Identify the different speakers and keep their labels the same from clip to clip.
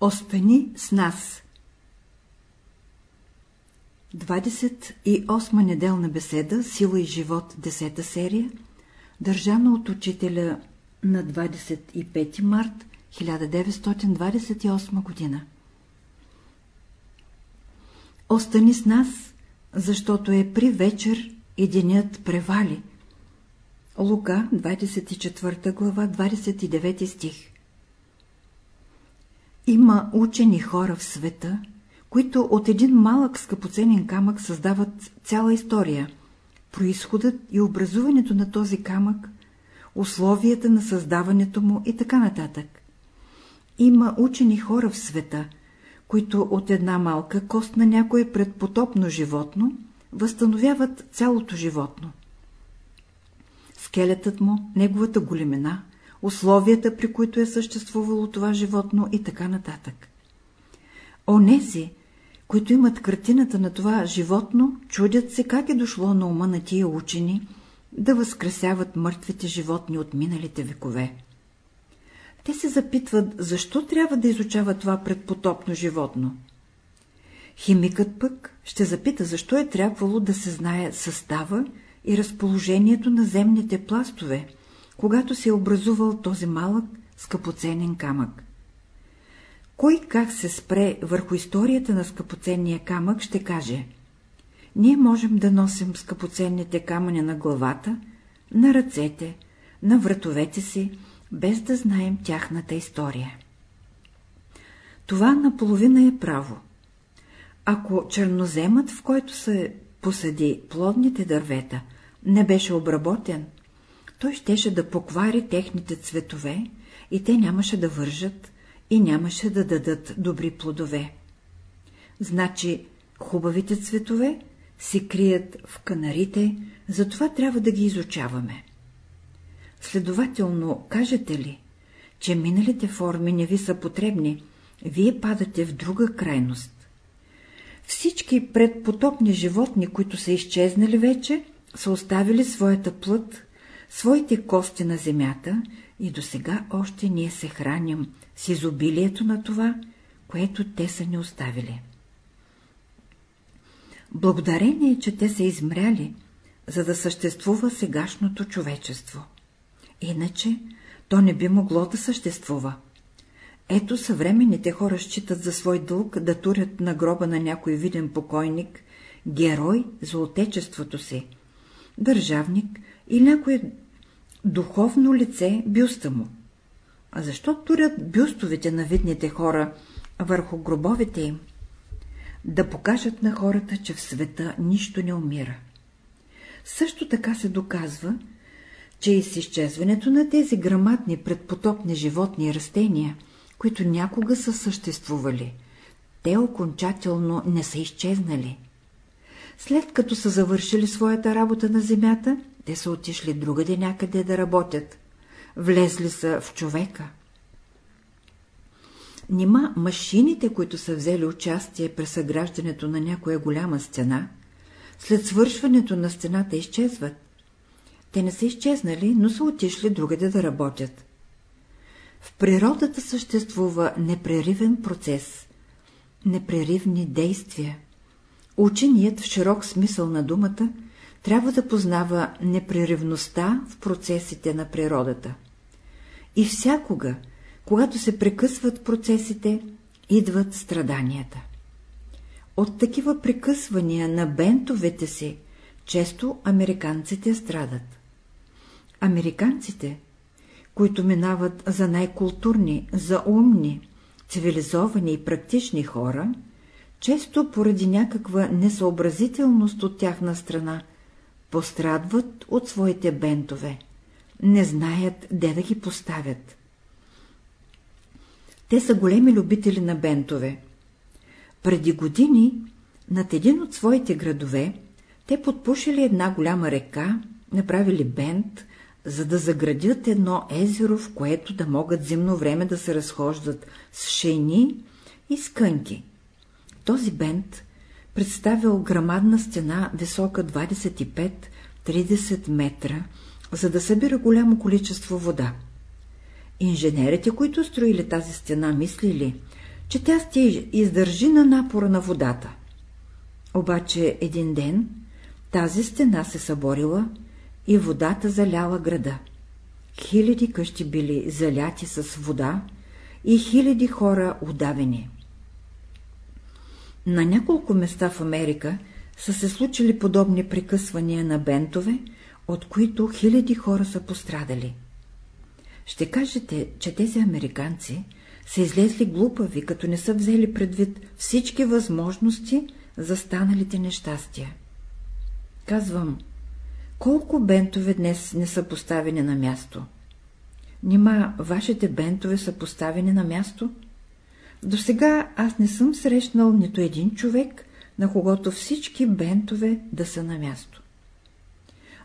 Speaker 1: Остани с нас. 28 неделна беседа Сила и живот 10 серия Държана от учителя на 25 март 1928 година. Остани с нас, защото е при вечер и денят превали. Лука, 24 глава, 29 стих Има учени хора в света, които от един малък скъпоценен камък създават цяла история, происходът и образуването на този камък, условията на създаването му и така нататък. Има учени хора в света, които от една малка кост на някое предпотопно животно възстановяват цялото животно. Скелетът му, неговата големина, условията, при които е съществувало това животно и така нататък. Онези, които имат картината на това животно, чудят се как е дошло на ума на тия учени да възкресяват мъртвите животни от миналите векове. Те се запитват, защо трябва да изучава това предпотопно животно. Химикът пък ще запита, защо е трябвало да се знае състава и разположението на земните пластове, когато се е образувал този малък, скъпоценен камък. Кой как се спре върху историята на скъпоценния камък, ще каже Ние можем да носим скъпоценните камъни на главата, на ръцете, на вратовете си, без да знаем тяхната история. Това наполовина е право. Ако черноземът, в който се посади плодните дървета, не беше обработен, той щеше да поквари техните цветове и те нямаше да вържат и нямаше да дадат добри плодове. Значи хубавите цветове се крият в канарите, затова трябва да ги изучаваме. Следователно, кажете ли, че миналите форми не ви са потребни, вие падате в друга крайност. Всички предпотопни животни, които са изчезнали вече, са оставили своята плът, своите кости на земята и до сега още ние се храним с изобилието на това, което те са ни оставили. Благодарение, че те са измряли, за да съществува сегашното човечество. Иначе то не би могло да съществува. Ето съвременните хора считат за свой дълг да турят на гроба на някой виден покойник, герой за отечеството си, държавник или някое духовно лице бюста му. А защо турят бюстовете на видните хора върху гробовете им? Да покажат на хората, че в света нищо не умира. Също така се доказва, че и с изчезването на тези грамадни предпотопни животни и растения, които някога са съществували, те окончателно не са изчезнали. След като са завършили своята работа на земята, те са отишли другаде някъде да работят. Влезли са в човека. Нима машините, които са взели участие при съграждането на някоя голяма стена, след свършването на стената изчезват. Те не са изчезнали, но са отишли другаде да работят. В природата съществува непреривен процес, непреривни действия. Ученият в широк смисъл на думата трябва да познава непреривността в процесите на природата. И всякога, когато се прекъсват процесите, идват страданията. От такива прекъсвания на бентовете си, често американците страдат. Американците, които минават за най-културни, за умни, цивилизовани и практични хора, често поради някаква несъобразителност от тяхна страна, пострадват от своите бентове, не знаят де да ги поставят. Те са големи любители на бентове. Преди години над един от своите градове те подпушили една голяма река, направили бент, за да заградят едно езеро, в което да могат зимно време да се разхождат с шейни и скънки. Този бент представил грамадна стена, висока 25-30 метра, за да събира голямо количество вода. Инженерите, които строили тази стена, мислили, че тя ще издържи на напора на водата. Обаче един ден тази стена се съборила и водата заляла града. Хиляди къщи били заляти с вода и хиляди хора удавени. На няколко места в Америка са се случили подобни прекъсвания на бентове, от които хиляди хора са пострадали. Ще кажете, че тези американци са излезли глупави, като не са взели предвид всички възможности за станалите нещастия. Казвам, колко бентове днес не са поставени на място? Нима вашите бентове са поставени на място? До сега аз не съм срещнал нито един човек, на когото всички бентове да са на място.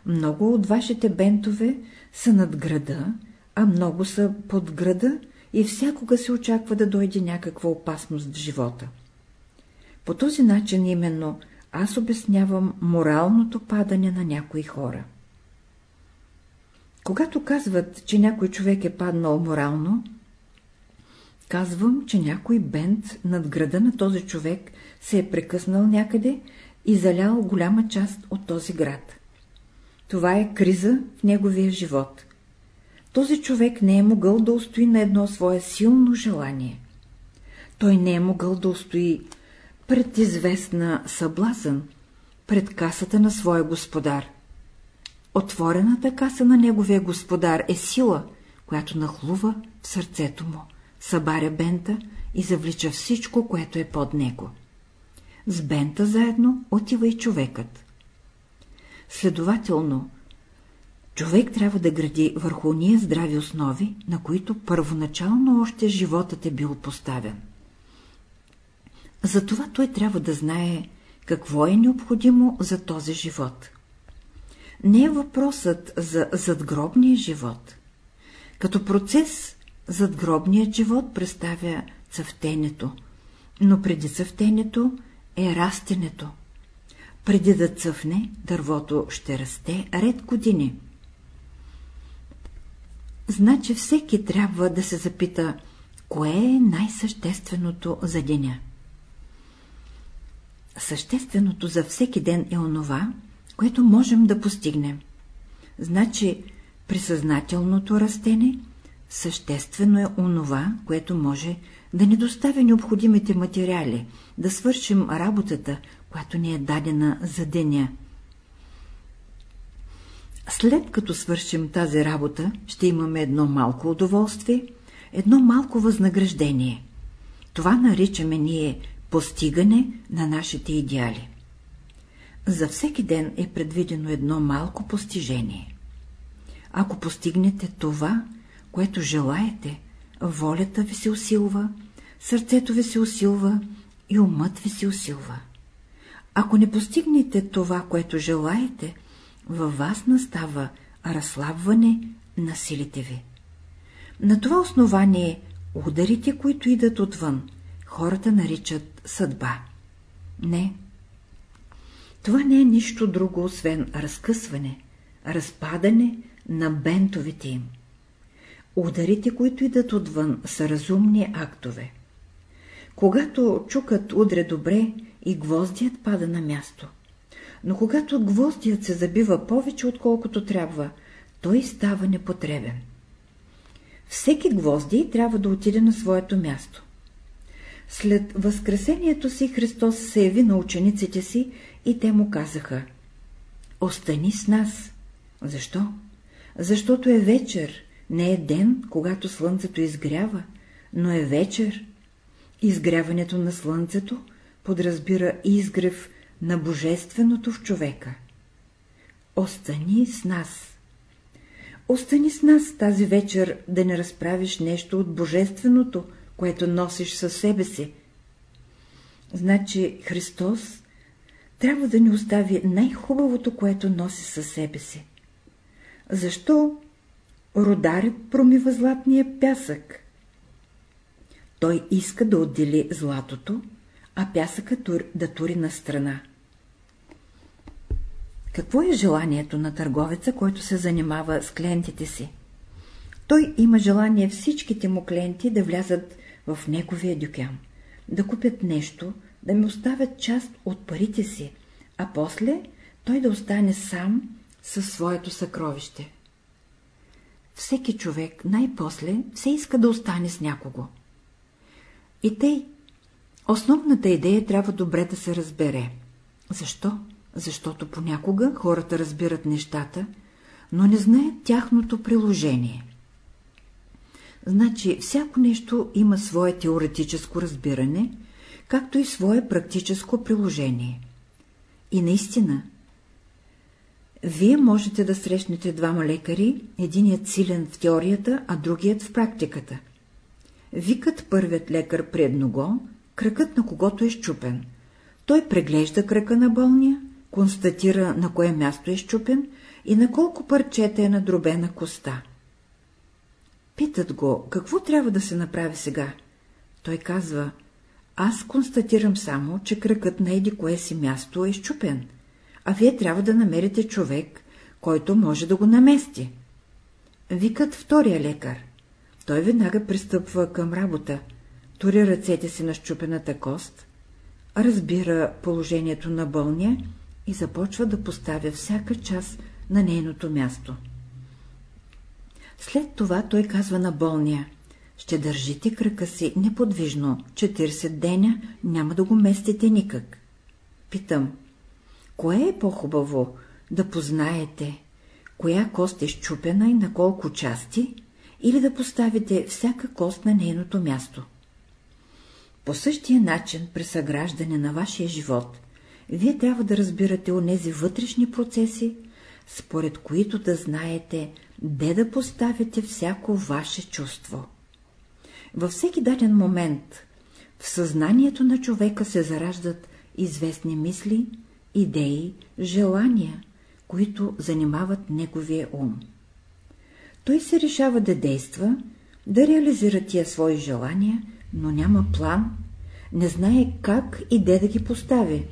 Speaker 1: Много от вашите бентове са над града, а много са под града и всякога се очаква да дойде някаква опасност в живота. По този начин именно аз обяснявам моралното падане на някои хора. Когато казват, че някой човек е паднал морално, казвам, че някой бент над града на този човек се е прекъснал някъде и залял голяма част от този град. Това е криза в неговия живот. Този човек не е могъл да устои на едно свое силно желание. Той не е могъл да устои пред известна съблазън, пред касата на своя господар. Отворената каса на неговия господар е сила, която нахлува в сърцето му, събаря бента и завлича всичко, което е под него. С бента заедно отива и човекът. Следователно, човек трябва да гради върху уния здрави основи, на които първоначално още животът е бил поставен. Затова той трябва да знае какво е необходимо за този живот. Не е въпросът за задгробния живот. Като процес задгробният живот представя цъфтенето, но преди цъфтенето е растенето. Преди да цъфне, дървото ще расте ред години. Значи всеки трябва да се запита, кое е най-същественото за деня. Същественото за всеки ден е онова, което можем да постигнем. Значи, при съзнателното растене, съществено е онова, което може да ни доставя необходимите материали, да свършим работата, която ни е дадена за деня. След като свършим тази работа, ще имаме едно малко удоволствие, едно малко възнаграждение. Това наричаме ние постигане на нашите идеали. За всеки ден е предвидено едно малко постижение. Ако постигнете това, което желаете, волята ви се усилва, сърцето ви се усилва и умът ви се усилва. Ако не постигнете това, което желаете, във вас настава разслабване на силите ви. На това основание ударите, които идат отвън, хората наричат съдба. Не. Това не е нищо друго, освен разкъсване, разпадане на бентовете им. Ударите, които идат отвън, са разумни актове. Когато чукът удре добре и гвоздият пада на място. Но когато гвоздият се забива повече, отколкото трябва, той става непотребен. Всеки гвозди трябва да отиде на своето място. След възкресението си Христос се яви на учениците си и те му казаха «Остани с нас». Защо? Защото е вечер, не е ден, когато слънцето изгрява, но е вечер. Изгряването на слънцето подразбира изгрев на божественото в човека. Остани с нас. Остани с нас тази вечер да не разправиш нещо от божественото, което носиш със себе си. Значи Христос трябва да ни остави най-хубавото, което носи със себе си. Защо родарят промива златния пясък? Той иска да отдели златото, а пясъка да тури на страна. Какво е желанието на търговеца, който се занимава с клиентите си? Той има желание всичките му клиенти да влязат в неговия дюкян, да купят нещо, да ми оставят част от парите си, а после той да остане сам със своето съкровище. Всеки човек най-после все иска да остане с някого. И тъй, основната идея трябва добре да се разбере. Защо? Защото понякога хората разбират нещата, но не знаят тяхното приложение. Значи всяко нещо има свое теоретическо разбиране, както и свое практическо приложение. И наистина, вие можете да срещнете двама лекари, единият силен в теорията, а другият в практиката. Викат първият лекар при едного, кръкът на когото е щупен. Той преглежда кръка на болния, констатира на кое място е щупен и на колко парчета е надробена коста. Питат го, какво трябва да се направи сега? Той казва, аз констатирам само, че кръкът на еди кое си място е щупен, а вие трябва да намерите човек, който може да го намести. Викат втория лекар. Той веднага пристъпва към работа, тури ръцете си на щупената кост, разбира положението на бълния и започва да поставя всяка част на нейното място. След това той казва на болния, ще държите кръка си неподвижно, 40 деня няма да го местите никак. Питам, кое е по-хубаво да познаете, коя кост е щупена и на колко части, или да поставите всяка кост на нейното място? По същия начин при съграждане на вашия живот, вие трябва да разбирате онези вътрешни процеси, според които да знаете, де да поставите всяко ваше чувство. Във всеки даден момент в съзнанието на човека се зараждат известни мисли, идеи, желания, които занимават неговия ум. Той се решава да действа, да реализира тия свои желания, но няма план, не знае как и де да ги постави.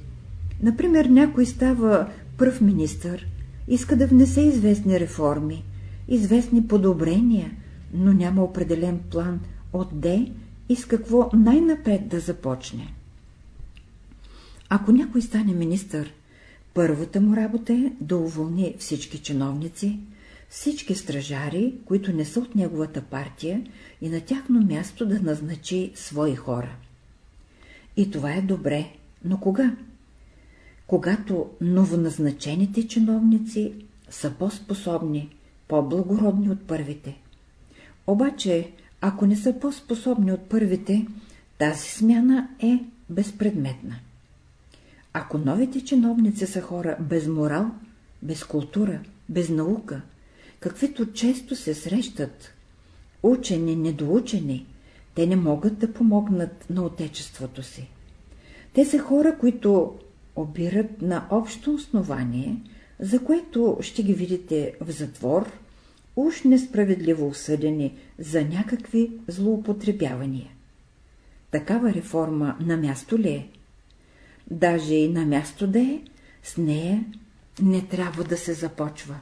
Speaker 1: Например, някой става пръв министър, иска да внесе известни реформи, известни подобрения, но няма определен план отде и с какво най-напред да започне. Ако някой стане министър, първата му работа е да уволни всички чиновници, всички стражари, които не са от неговата партия и на тяхно място да назначи свои хора. И това е добре, но кога? Когато новоназначените чиновници са по-способни, по-благородни от първите. Обаче, ако не са по-способни от първите, тази смяна е безпредметна. Ако новите чиновници са хора без морал, без култура, без наука, каквито често се срещат, учени, недоучени, те не могат да помогнат на отечеството си. Те са хора, които обират на общо основание, за което ще ги видите в затвор, уж несправедливо осъдени за някакви злоупотребявания. Такава реформа на място ли е? Даже и на място да е, с нея не трябва да се започва.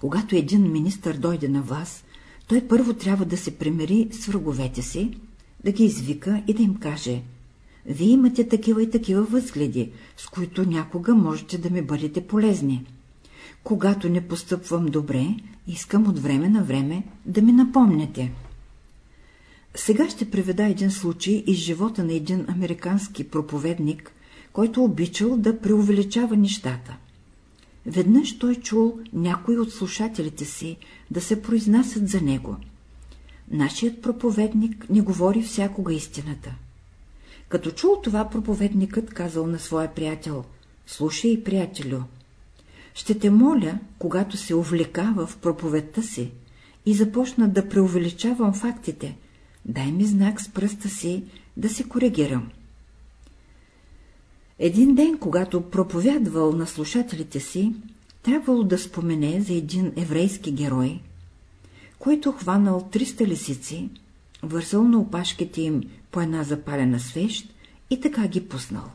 Speaker 1: Когато един министър дойде на вас, той първо трябва да се примери с враговете си, да ги извика и да им каже «Вие имате такива и такива възгледи, с които някога можете да ми бъдете полезни. Когато не постъпвам добре, искам от време на време да ми напомняте». Сега ще приведа един случай из живота на един американски проповедник, който обичал да преувеличава нещата. Веднъж той чул някой от слушателите си да се произнасят за него. Нашият проповедник не говори всякога истината. Като чул това, проповедникът казал на своя приятел, «Слушай, приятелю, ще те моля, когато се увлекава в проповедта си и започна да преувеличавам фактите, дай ми знак с пръста си да се коригирам». Един ден, когато проповядвал на слушателите си, трябвало да спомене за един еврейски герой, който хванал 300 лисици, вързал на опашките им по една запалена свещ и така ги пуснал.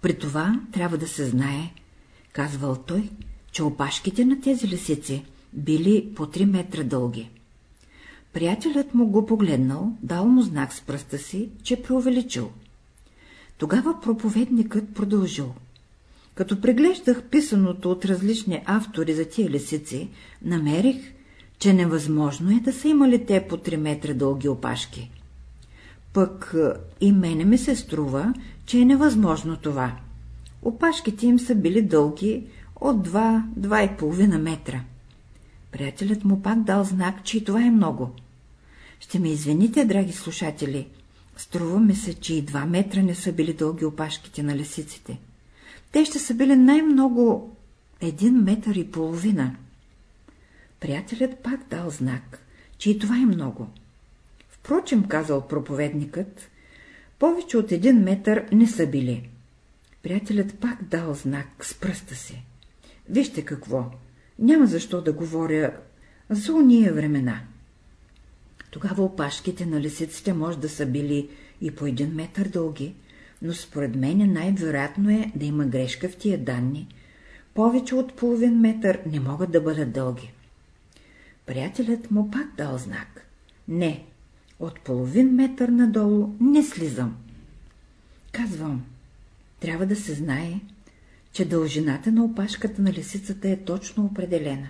Speaker 1: При това трябва да се знае, казвал той, че опашките на тези лисици били по 3 метра дълги. Приятелят му го погледнал, дал му знак с пръста си, че преувеличил. Тогава проповедникът продължил. Като преглеждах писаното от различни автори за тия лисици, намерих, че невъзможно е да са имали те по 3 метра дълги опашки. Пък и мене ми се струва, че е невъзможно това. Опашките им са били дълги от 2-2,5 метра. Приятелят му пак дал знак, че и това е много. Ще ме извините, драги слушатели, струва ми се, че и 2 метра не са били дълги опашките на лисиците. Те ще са били най-много един метър и половина. Приятелят пак дал знак, че и това е много. Впрочем, казал проповедникът, повече от един метър не са били. Приятелят пак дал знак с пръста си. Вижте какво, няма защо да говоря за уния времена. Тогава опашките на лисиците може да са били и по един метър дълги, но според мен най-вероятно е да има грешка в тия данни. Повече от половин метър не могат да бъдат дълги. Приятелят му пак дал знак. Не, от половин метър надолу не слизам. Казвам, трябва да се знае, че дължината на опашката на лисицата е точно определена.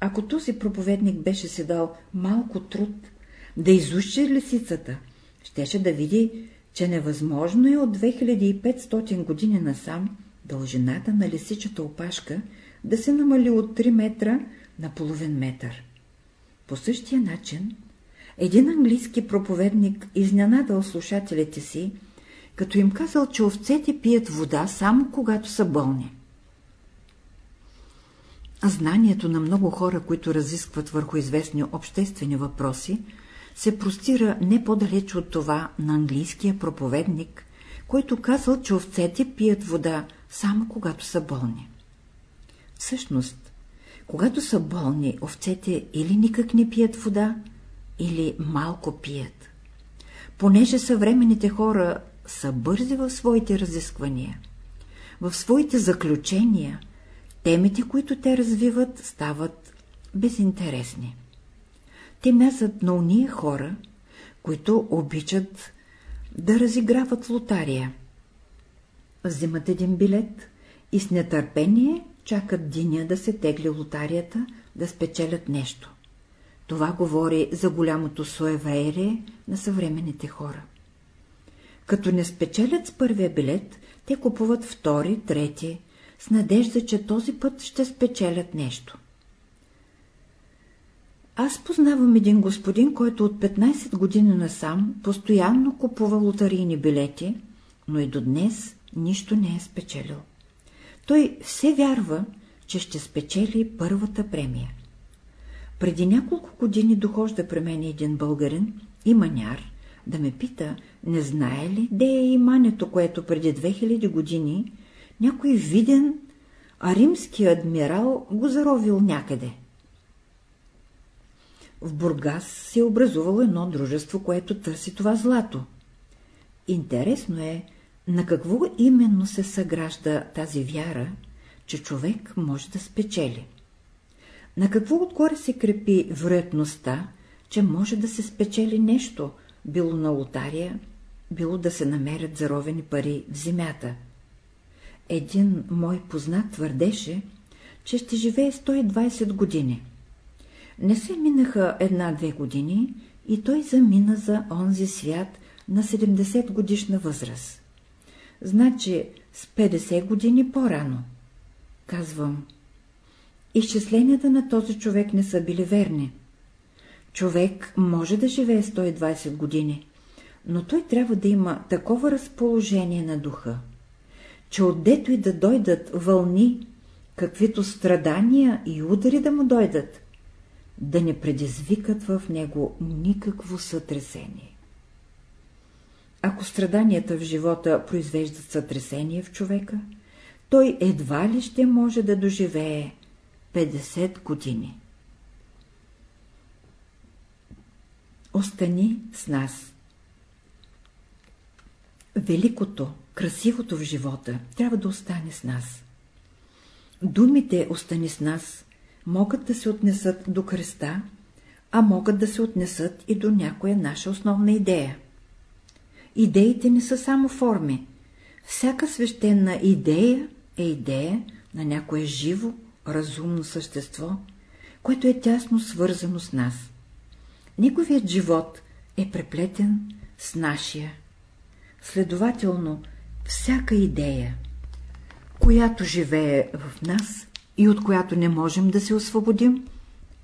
Speaker 1: Ако този проповедник беше си дал малко труд да изучи лисицата, щеше да види, че невъзможно е от 2500 години насам дължината на лисичата опашка да се намали от 3 метра на половин метър. По същия начин, един английски проповедник изненадал слушателите си, като им казал, че овцете пият вода само когато са болни. Знанието на много хора, които разискват върху известни обществени въпроси, се простира не по-далеч от това на английския проповедник, който казал, че овцете пият вода само когато са болни. Всъщност, когато са болни, овцете или никак не пият вода, или малко пият. Понеже съвременните хора са бързи в своите разисквания, в своите заключения, темите, които те развиват, стават безинтересни. Те мязат на уния хора, които обичат да разиграват лотария. Взимат един билет и с нетърпение чакат деня да се тегли лотарията, да спечелят нещо. Това говори за голямото суеверие на съвременните хора. Като не спечелят с първия билет, те купуват втори, трети, с надежда, че този път ще спечелят нещо. Аз познавам един господин, който от 15 години насам постоянно купува лотарийни билети, но и до днес нищо не е спечелил. Той все вярва, че ще спечели първата премия. Преди няколко години дохожда при мен един българин и маняр да ме пита, не знае ли де е имането, което преди 2000 години някой виден, а римски адмирал го заровил някъде. В Бургас се е образувало едно дружество, което търси това злато. Интересно е, на какво именно се съгражда тази вяра, че човек може да спечели. На какво отгоре се крепи вероятността, че може да се спечели нещо, било на лотария, било да се намерят заровени пари в земята. Един мой познат твърдеше, че ще живее 120 години. Не се минаха една-две години и той замина за онзи свят на 70 годишна възраст. Значи с 50 години по-рано. Казвам, изчисленията на този човек не са били верни. Човек може да живее 120 години, но той трябва да има такова разположение на духа, че отдето и да дойдат вълни, каквито страдания и удари да му дойдат, да не предизвикат в него никакво сътресение. Ако страданията в живота произвеждат сътресение в човека, той едва ли ще може да доживее 50 години. Остани с нас. Великото, красивото в живота трябва да остане с нас. Думите «остани с нас» могат да се отнесат до креста, а могат да се отнесат и до някоя наша основна идея. Идеите не са само форми. Всяка свещена идея е идея на някое живо, разумно същество, което е тясно свързано с нас. Неговият живот е преплетен с нашия. Следователно, всяка идея, която живее в нас и от която не можем да се освободим,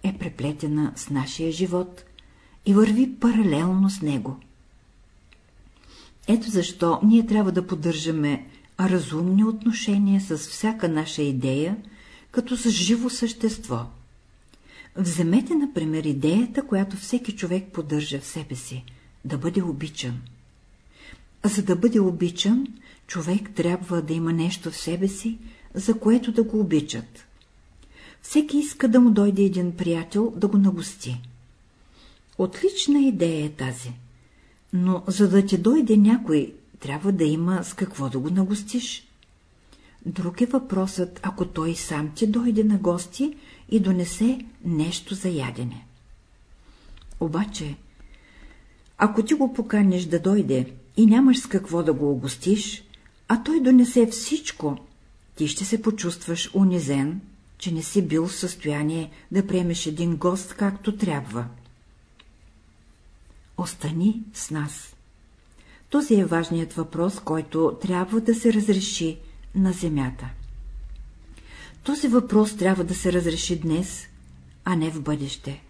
Speaker 1: е преплетена с нашия живот и върви паралелно с него. Ето защо ние трябва да поддържаме разумни отношения с всяка наша идея, като с живо същество. Вземете, например, идеята, която всеки човек поддържа в себе си – да бъде обичан. За да бъде обичан, човек трябва да има нещо в себе си, за което да го обичат. Всеки иска да му дойде един приятел да го нагости. Отлична идея е тази, но за да ти дойде някой, трябва да има с какво да го нагостиш. Друг е въпросът, ако той сам ти дойде на гости и донесе нещо за ядене. Обаче, ако ти го поканиш да дойде и нямаш с какво да го огостиш, а той донесе всичко, ти ще се почувстваш унизен, че не си бил в състояние да приемеш един гост както трябва. Остани с нас. Този е важният въпрос, който трябва да се разреши на земята. Този въпрос трябва да се разреши днес, а не в бъдеще.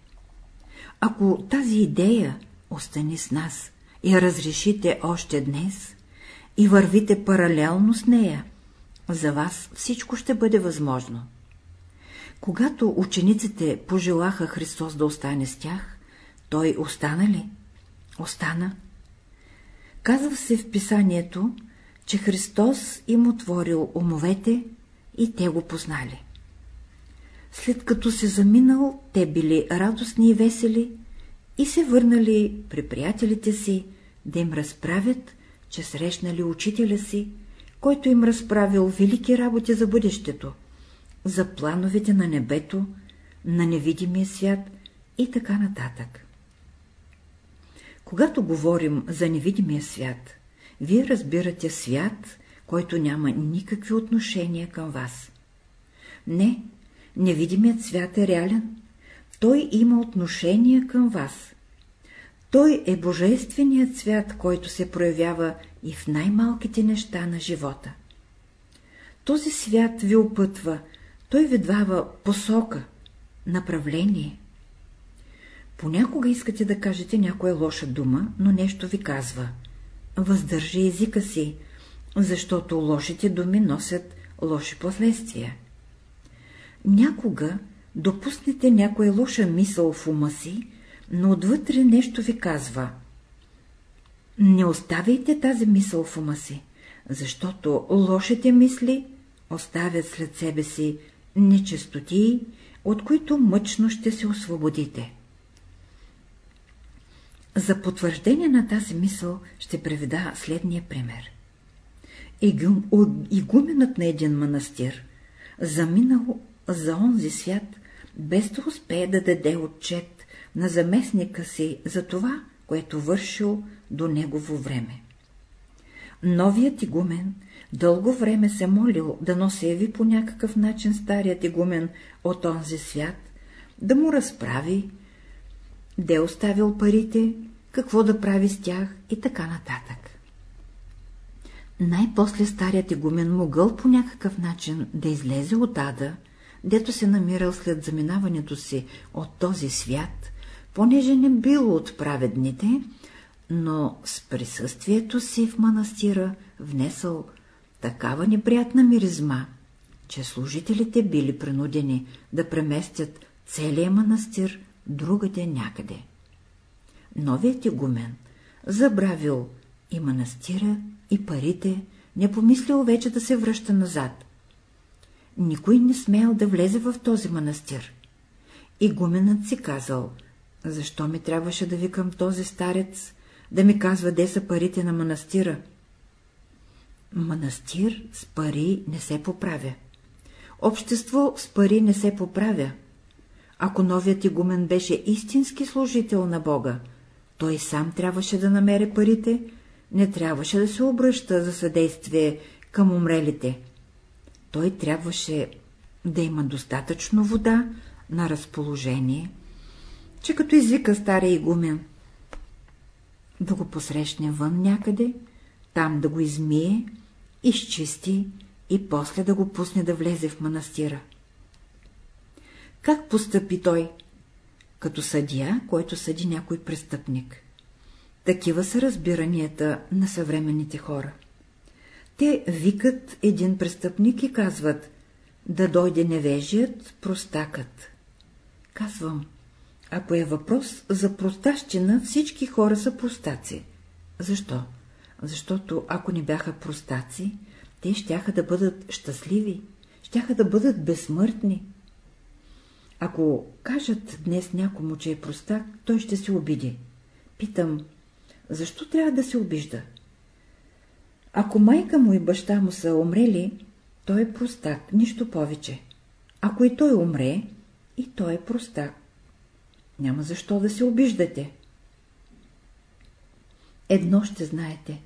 Speaker 1: Ако тази идея остане с нас я разрешите още днес и вървите паралелно с нея, за вас всичко ще бъде възможно. Когато учениците пожелаха Христос да остане с тях, той остана ли? Остана. Казва се в писанието, че Христос им отворил умовете и те го познали. След като се заминал, те били радостни и весели и се върнали при приятелите си да им разправят, че срещнали учителя си, който им разправил велики работи за бъдещето, за плановете на небето, на невидимия свят и така нататък. Когато говорим за невидимия свят, вие разбирате свят, който няма никакви отношения към вас. Не, невидимият свят е реален. Той има отношение към вас. Той е божественият свят, който се проявява и в най-малките неща на живота. Този свят ви опътва, той ви дава посока, направление. Понякога искате да кажете някоя лоша дума, но нещо ви казва. Въздържи езика си, защото лошите думи носят лоши последствия. Някога допуснете някоя лоша мисъл в ума си, но отвътре нещо ви казва. Не оставяйте тази мисъл в ума си, защото лошите мисли оставят след себе си нечестотии, от които мъчно ще се освободите. За потвърждение на тази мисъл ще преведа следния пример. Игуменът на един манастир заминал за онзи свят, без да успее да даде отчет на заместника си за това, което вършил до негово време. Новият игумен дълго време се молил да носеви по някакъв начин старият игумен от онзи свят, да му разправи, де оставил парите, какво да прави с тях и така нататък. Най-после старият игумен могъл по някакъв начин да излезе от ада, дето се намирал след заминаването си от този свят, понеже не бил от праведните, но с присъствието си в манастира внесъл такава неприятна миризма, че служителите били принудени да преместят целия манастир другаде някъде. Новият игумен забравил и манастира, и парите, не помислил вече да се връща назад. Никой не смел да влезе в този манастир. Игуменът си казал, защо ми трябваше да викам този старец, да ми казва, де са парите на манастира. Манастир с пари не се поправя. Общество с пари не се поправя. ако новият игумен беше истински служител на Бога, той сам трябваше да намери парите, не трябваше да се обръща за съдействие към умрелите. Той трябваше да има достатъчно вода на разположение, че като извика стария игумен, да го посрещне вън някъде, там да го измие, изчисти и после да го пусне да влезе в манастира. Как постъпи той? Като съдия, който съди някой престъпник. Такива са разбиранията на съвременните хора. Те викат един престъпник и казват да дойде невежият, простакът. Казвам, ако е въпрос за простащина, всички хора са простаци. Защо? Защото ако не бяха простаци, те щяха да бъдат щастливи, щяха да бъдат безсмъртни. Ако кажат днес някому, че е простак, той ще се обиди. Питам, защо трябва да се обижда? Ако майка му и баща му са умрели, той е простак, нищо повече. Ако и той умре, и той е простак. Няма защо да се обиждате. Едно ще знаете.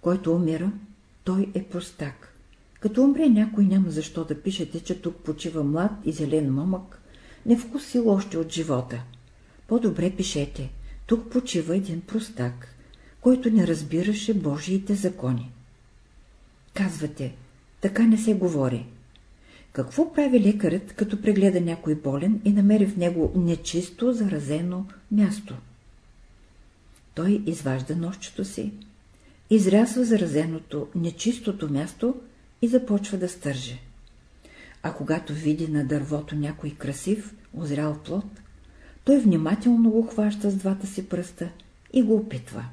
Speaker 1: Който умира, той е простак. Като умре някой, няма защо да пишете, че тук почива млад и зелен момък, не вкусил още от живота. По-добре пишете, тук почива един простак, който не разбираше Божиите закони. Казвате, така не се говори. Какво прави лекарът, като прегледа някой болен и намери в него нечисто заразено място? Той изважда нощчето си, изрязва заразеното, нечистото място и започва да стърже. А когато види на дървото някой красив, озрял плод, той внимателно го хваща с двата си пръста и го опитва.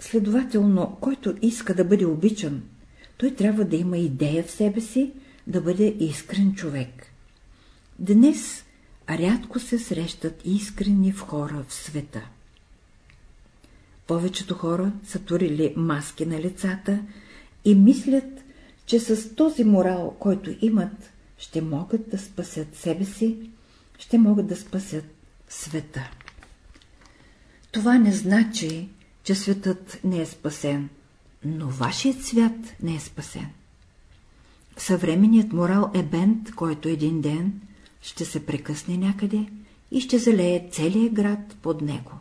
Speaker 1: Следователно, който иска да бъде обичан, той трябва да има идея в себе си, да бъде искрен човек. Днес рядко се срещат искрени в хора в света. Повечето хора са турили маски на лицата и мислят, че с този морал, който имат, ще могат да спасят себе си, ще могат да спасят света. Това не значи, че светът не е спасен, но вашият свят не е спасен. Съвременният морал е бент, който един ден ще се прекъсне някъде и ще залее целият град под него.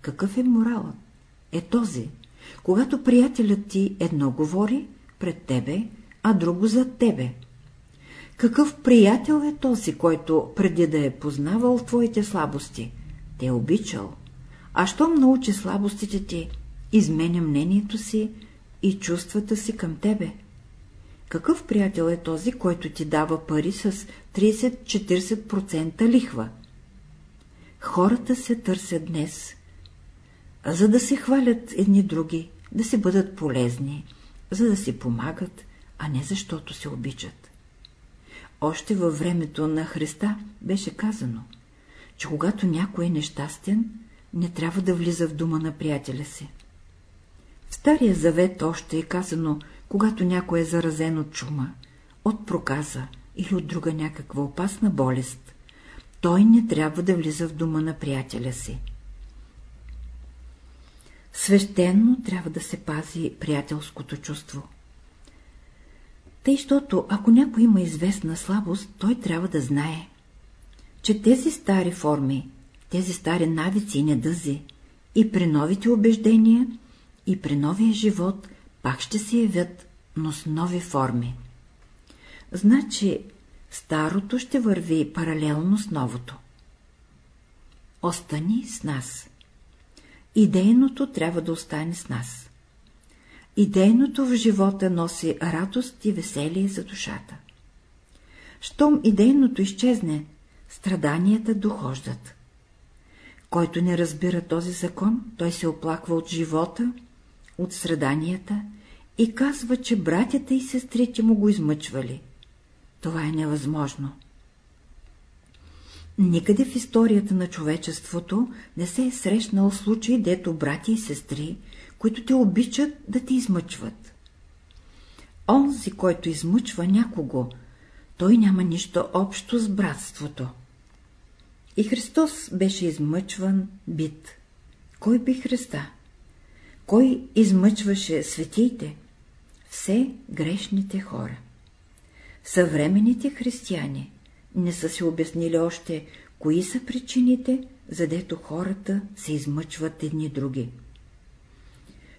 Speaker 1: Какъв е моралът? Е този, когато приятелят ти едно говори пред тебе, а друго зад тебе. Какъв приятел е този, който преди да е познавал твоите слабости, те е обичал, а щом научи слабостите ти, изменя мнението си и чувствата си към тебе? Какъв приятел е този, който ти дава пари с 30-40% лихва? Хората се търсят днес, за да се хвалят едни други, да се бъдат полезни, за да си помагат, а не защото се обичат. Още във времето на Христа беше казано, че когато някой е нещастен, не трябва да влиза в дума на приятеля си. В Стария завет още е казано, когато някой е заразен от чума, от проказа или от друга някаква опасна болест, той не трябва да влиза в дома на приятеля си. Свещенно трябва да се пази приятелското чувство. Тъй, защото ако някой има известна слабост, той трябва да знае, че тези стари форми, тези стари навици и недъзи, и при новите убеждения, и при новия живот пак ще се явят, но с нови форми. Значи, старото ще върви паралелно с новото. Остани с нас. Идейното трябва да остане с нас. Идейното в живота носи радост и веселие за душата. Щом идейното изчезне, страданията дохождат. Който не разбира този закон, той се оплаква от живота, от страданията и казва, че братята и сестрите му го измъчвали. Това е невъзможно. Никъде в историята на човечеството не се е срещнал случай, дето брати и сестри, които те обичат да те измъчват. Онзи, който измъчва някого, той няма нищо общо с братството. И Христос беше измъчван бит. Кой би Христа? Кой измъчваше светиите? Все грешните хора. Съвременните християни не са си обяснили още, кои са причините, задето хората се измъчват едни други.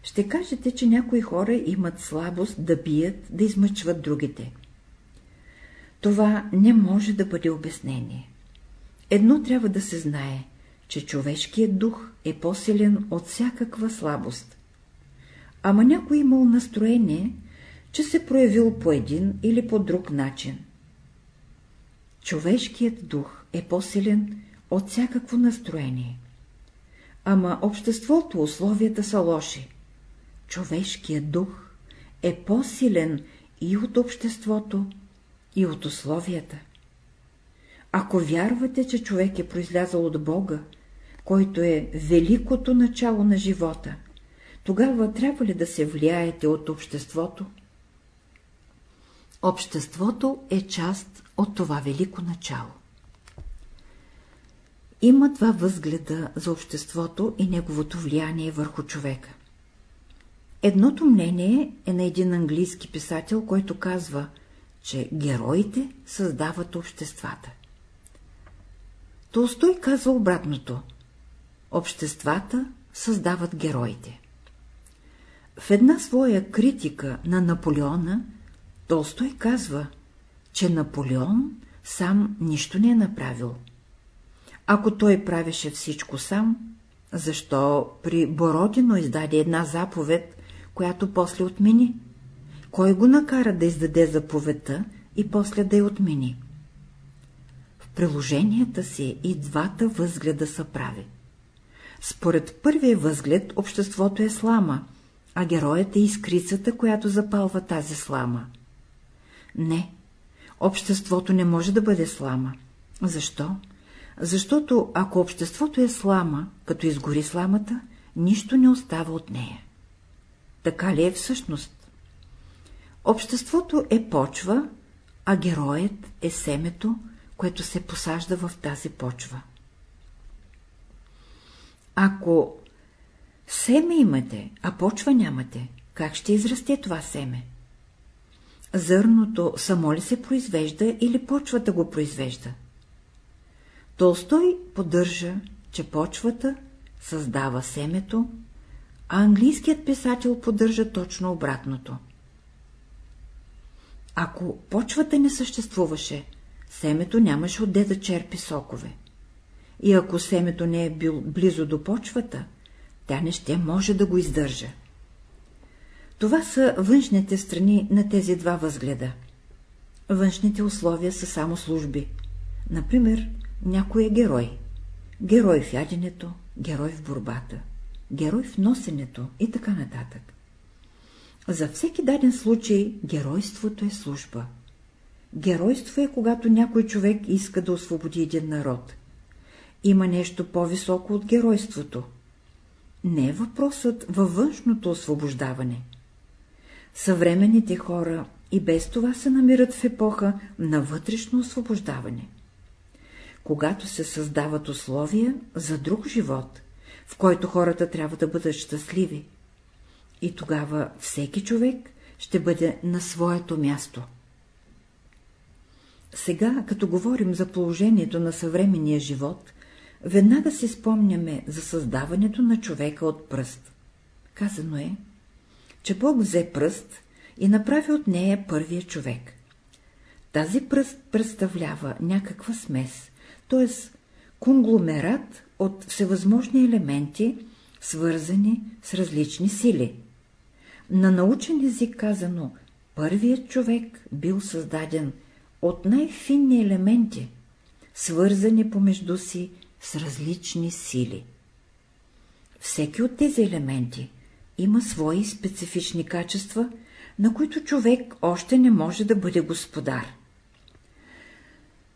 Speaker 1: Ще кажете, че някои хора имат слабост да бият, да измъчват другите. Това не може да бъде обяснение. Едно трябва да се знае, че човешкият дух е по-силен от всякаква слабост. Ама някой имал настроение, че се проявил по един или по друг начин. Човешкият дух е по-силен от всякакво настроение. Ама обществото, условията са лоши. Човешкият дух е по-силен и от обществото, и от условията. Ако вярвате, че човек е произлязал от Бога, който е великото начало на живота, тогава трябва ли да се влияете от обществото? Обществото е част от това велико начало. Има два възгледа за обществото и неговото влияние върху човека. Едното мнение е на един английски писател, който казва, че героите създават обществата. Толстой казва обратното – обществата създават героите. В една своя критика на Наполеона, Толстой казва, че Наполеон сам нищо не е направил. Ако той правеше всичко сам, защо при Бородино издаде една заповед, която после отмени? Кой го накара да издаде заповедта и после да я отмени? Приложенията си и двата възгледа са прави. Според първия възглед обществото е слама, а героят е изкрицата, която запалва тази слама. Не, обществото не може да бъде слама. Защо? Защото ако обществото е слама, като изгори сламата, нищо не остава от нея. Така ли е всъщност? Обществото е почва, а героят е семето, което се посажда в тази почва. Ако семе имате, а почва нямате, как ще израсте това семе? Зърното само ли се произвежда или почвата го произвежда? Толстой поддържа, че почвата създава семето, а английският писател поддържа точно обратното. Ако почвата не съществуваше, семето нямаше отде да черпи сокове. И ако семето не е бил близо до почвата, тя не ще може да го издържа. Това са външните страни на тези два възгледа. Външните условия са само служби. Например, някой е герой. Герой в яденето, герой в борбата, герой в носенето и така нататък. За всеки даден случай геройството е служба. Геройство е, когато някой човек иска да освободи един народ. Има нещо по-високо от геройството. Не е въпросът във външното освобождаване. Съвременните хора и без това се намират в епоха на вътрешно освобождаване когато се създават условия за друг живот, в който хората трябва да бъдат щастливи. И тогава всеки човек ще бъде на своето място. Сега, като говорим за положението на съвременния живот, веднага си спомняме за създаването на човека от пръст. Казано е, че Бог взе пръст и направи от нея първия човек. Тази пръст представлява някаква смес, т.е. конгломерат от всевъзможни елементи, свързани с различни сили. На научен език казано, първият човек бил създаден от най-финни елементи, свързани помежду си с различни сили. Всеки от тези елементи има свои специфични качества, на които човек още не може да бъде господар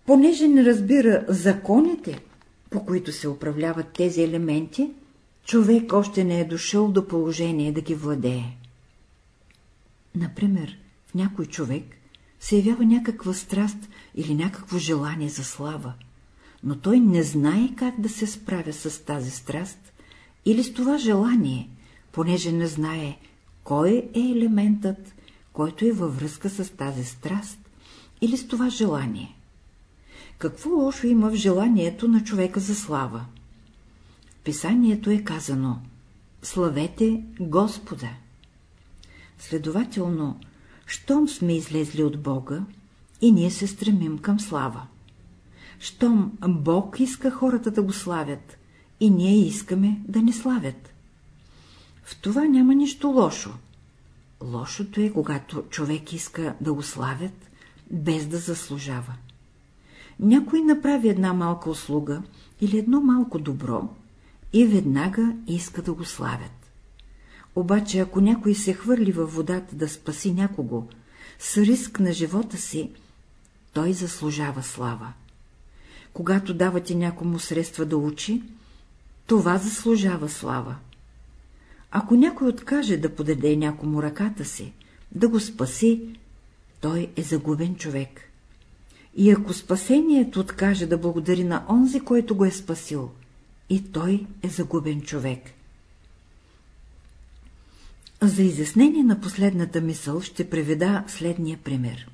Speaker 1: понеже не разбира законите, по които се управляват тези елементи, човек още не е дошъл до положение да ги владее. Например, в някой човек се явява някаква страст или някакво желание за слава, но той не знае как да се справя с тази страст или с това желание, понеже не знае кой е елементът, който е във връзка с тази страст или с това желание. Какво лошо има в желанието на човека за слава? В писанието е казано «Славете Господа». Следователно, щом сме излезли от Бога, и ние се стремим към слава. Щом Бог иска хората да го славят, и ние искаме да не славят. В това няма нищо лошо. Лошото е, когато човек иска да го славят, без да заслужава. Някой направи една малка услуга или едно малко добро и веднага иска да го славят. Обаче, ако някой се хвърли във водата да спаси някого, с риск на живота си, той заслужава слава. Когато давате някому средства да учи, това заслужава слава. Ако някой откаже да подаде някому ръката си, да го спаси, той е загубен човек. И ако спасението откаже да благодари на онзи, който го е спасил, и той е загубен човек. За изяснение на последната мисъл ще преведа следния пример.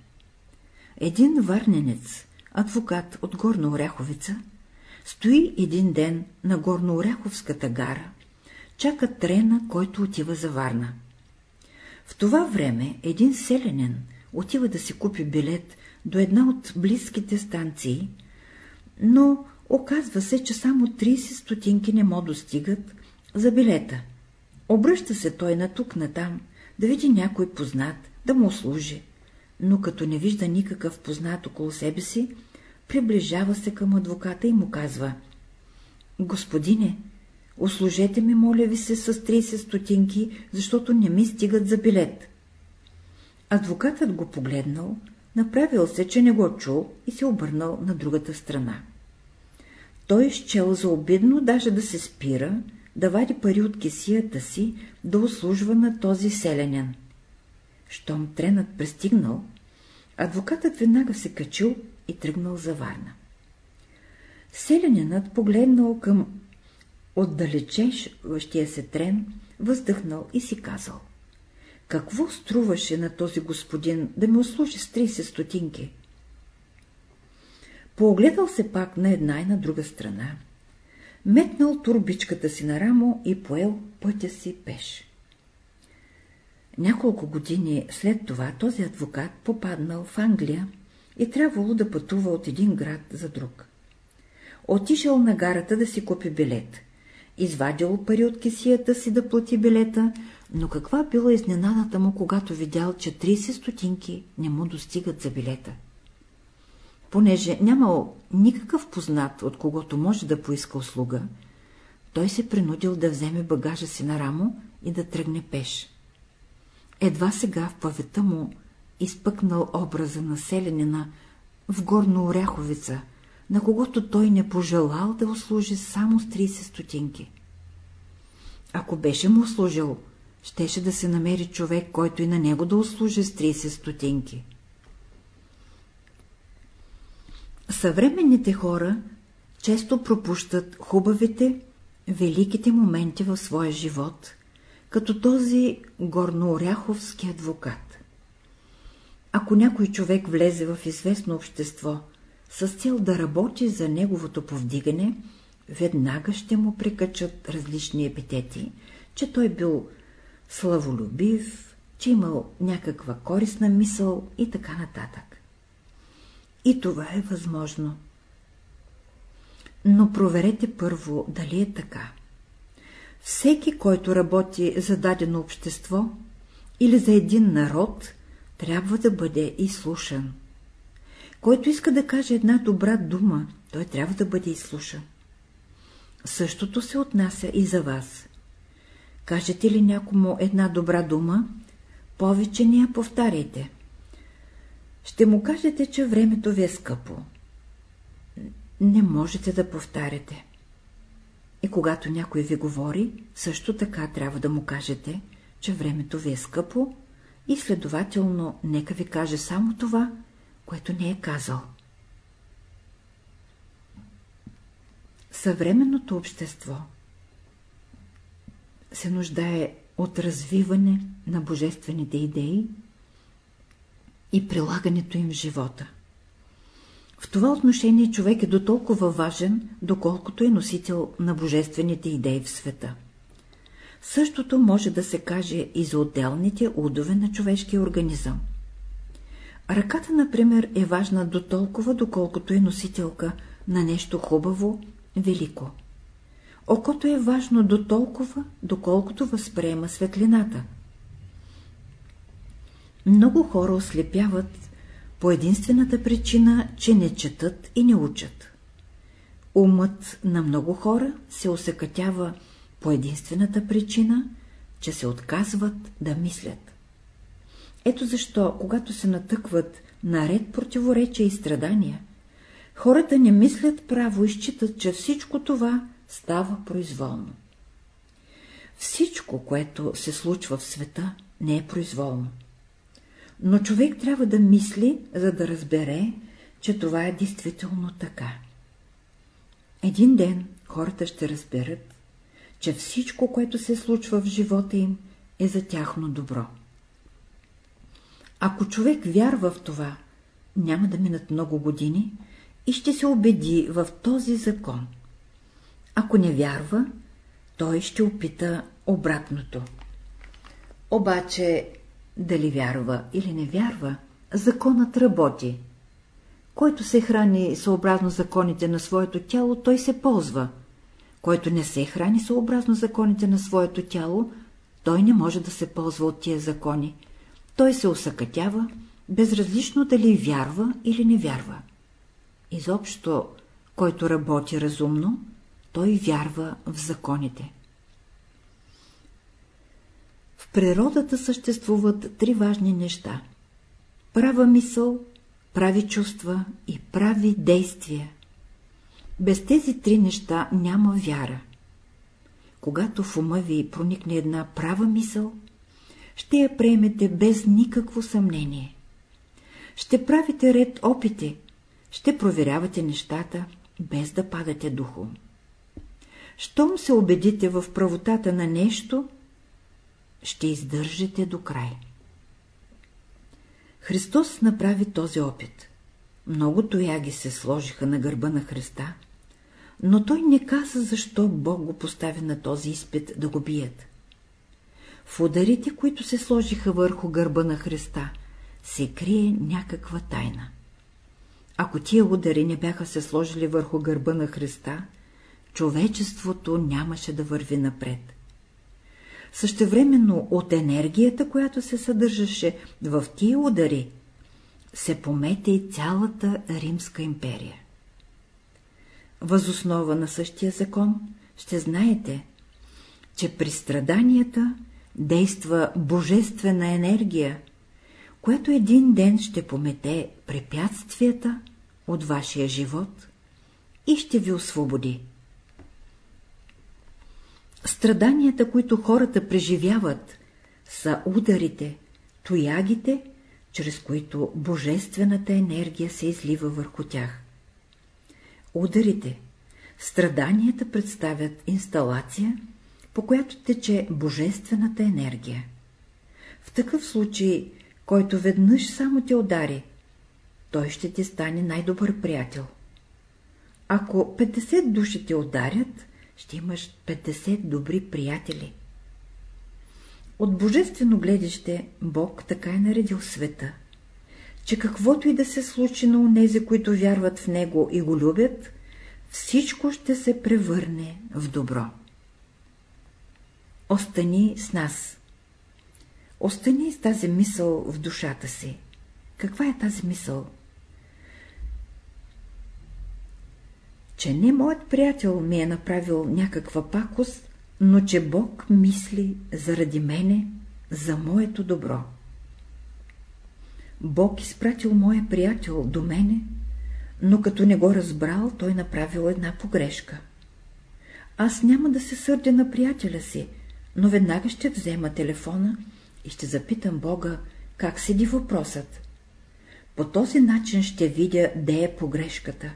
Speaker 1: Един варненец, адвокат от Горна Оряховица, стои един ден на Горнооряховската гара, чака трена, който отива за Варна. В това време един селенен отива да си купи билет до една от близките станции, но оказва се, че само 30 стотинки не му достигат за билета. Обръща се той на тук натам, да види някой познат, да му служи, но като не вижда никакъв познат около себе си, приближава се към адвоката и му казва — Господине, услужете ми, моля ви се, с 30 стотинки, защото не ми стигат за билет. Адвокатът го погледнал, направил се, че не го чул и се обърнал на другата страна. Той счел за обидно даже да се спира, да вади пари от кесията си, да услужва на този селенен. Щом тренът пристигнал, адвокатът веднага се качил и тръгнал за Варна. Селянинът погледнал към отдалечещия се трен, въздъхнал и си казал. Какво струваше на този господин да ми услужи с 30 стотинки? Поогледал се пак на една и на друга страна, метнал турбичката си на рамо и поел пътя си пеш. Няколко години след това този адвокат попаднал в Англия и трябвало да пътува от един град за друг. Отишъл на гарата да си купи билет, извадил пари от кисията си да плати билета, но каква била изненадата му, когато видял, че 30 стотинки не му достигат за билета. Понеже нямал никакъв познат, от когото може да поиска услуга, той се принудил да вземе багажа си на рамо и да тръгне пеш. Едва сега в павета му изпъкнал образа на селянина в горно Оряховица, на когото той не пожелал да услужи само с 30 стотинки. Ако беше му служил, щеше да се намери човек, който и на него да услужи с 30 стотинки. Съвременните хора често пропущат хубавите, великите моменти в своя живот, като този горнооряховски адвокат. Ако някой човек влезе в известно общество с цел да работи за неговото повдигане, веднага ще му прекачат различни епитети, че той бил славолюбив, че имал някаква корисна мисъл и така нататък. И това е възможно. Но проверете първо дали е така. Всеки, който работи за дадено общество или за един народ, трябва да бъде изслушан. Който иска да каже една добра дума, той трябва да бъде изслушан. Същото се отнася и за вас. Кажете ли някому една добра дума, повече не я повтаряйте. Ще му кажете, че времето ви е скъпо. Не можете да повтаряте. И когато някой ви говори, също така трябва да му кажете, че времето ви е скъпо и следователно нека ви каже само това, което не е казал. Съвременното общество се нуждае от развиване на божествените идеи и прилагането им в живота. В това отношение човек е до толкова важен, доколкото е носител на божествените идеи в света. Същото може да се каже и за отделните удове на човешкия организъм. Ръката, например, е важна до толкова, доколкото е носителка на нещо хубаво, велико. Окото е важно до толкова, доколкото възприема светлината. Много хора ослепяват по единствената причина, че не четат и не учат. Умът на много хора се усъкътява по единствената причина, че се отказват да мислят. Ето защо, когато се натъкват на ред противоречия и страдания, хората не мислят право и считат, че всичко това става произволно. Всичко, което се случва в света, не е произволно. Но човек трябва да мисли, за да разбере, че това е действително така. Един ден хората ще разберат, че всичко, което се случва в живота им, е за тяхно добро. Ако човек вярва в това, няма да минат много години и ще се убеди в този закон. Ако не вярва, той ще опита обратното. Обаче, дали вярва или не вярва, законът работи. Който се храни съобразно законите на своето тяло, той се ползва. Който не се храни съобразно законите на своето тяло, той не може да се ползва от тия закони. Той се усъкътява, безразлично дали вярва или не вярва. Изобщо, който работи разумно, той вярва в законите. Природата съществуват три важни неща – права мисъл, прави чувства и прави действия. Без тези три неща няма вяра. Когато в ума ви проникне една права мисъл, ще я приемете без никакво съмнение. Ще правите ред опити, ще проверявате нещата, без да падате духом. Щом се убедите в правотата на нещо, ще издържите до край. Христос направи този опит. Много тояги се сложиха на гърба на Христа, но той не каза защо Бог го постави на този изпит да го бият. В ударите, които се сложиха върху гърба на Христа, се крие някаква тайна. Ако тия удари не бяха се сложили върху гърба на Христа, човечеството нямаше да върви напред. Същевременно от енергията, която се съдържаше в тия удари, се помете и цялата Римска империя. Възоснова на същия закон ще знаете, че при страданията действа божествена енергия, което един ден ще помете препятствията от вашия живот и ще ви освободи. Страданията, които хората преживяват, са ударите, тоягите, чрез които божествената енергия се излива върху тях. Ударите, страданията представят инсталация, по която тече божествената енергия. В такъв случай, който веднъж само те удари, той ще ти стане най-добър приятел. Ако 50 души те ударят, ще имаш 50 добри приятели. От божествено гледище Бог така е наредил света, че каквото и да се случи на онези, които вярват в Него и го любят, всичко ще се превърне в добро. Остани с нас. Остани с тази мисъл в душата си. Каква е тази мисъл? Че не моят приятел ми е направил някаква пакост, но че Бог мисли заради мене, за моето добро. Бог изпратил моя приятел до мене, но като не го разбрал, той направил една погрешка. Аз няма да се сърдя на приятеля си, но веднага ще взема телефона и ще запитам Бога, как седи въпросът. По този начин ще видя, де е погрешката.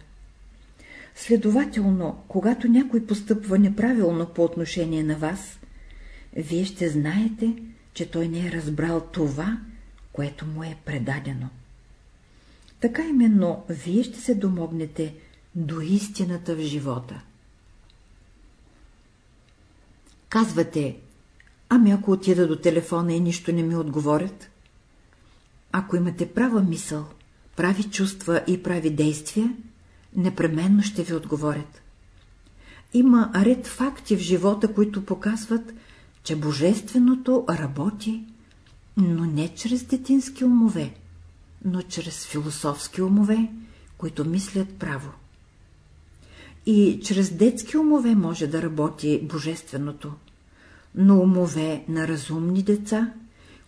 Speaker 1: Следователно, когато някой постъпва неправилно по отношение на вас, вие ще знаете, че той не е разбрал това, което му е предадено. Така именно вие ще се домогнете до истината в живота. Казвате, ами ако отида до телефона и нищо не ми отговорят? Ако имате права мисъл, прави чувства и прави действия, непременно ще ви отговорят. Има ред факти в живота, които показват, че Божественото работи, но не чрез детински умове, но чрез философски умове, които мислят право. И чрез детски умове може да работи Божественото, но умове на разумни деца,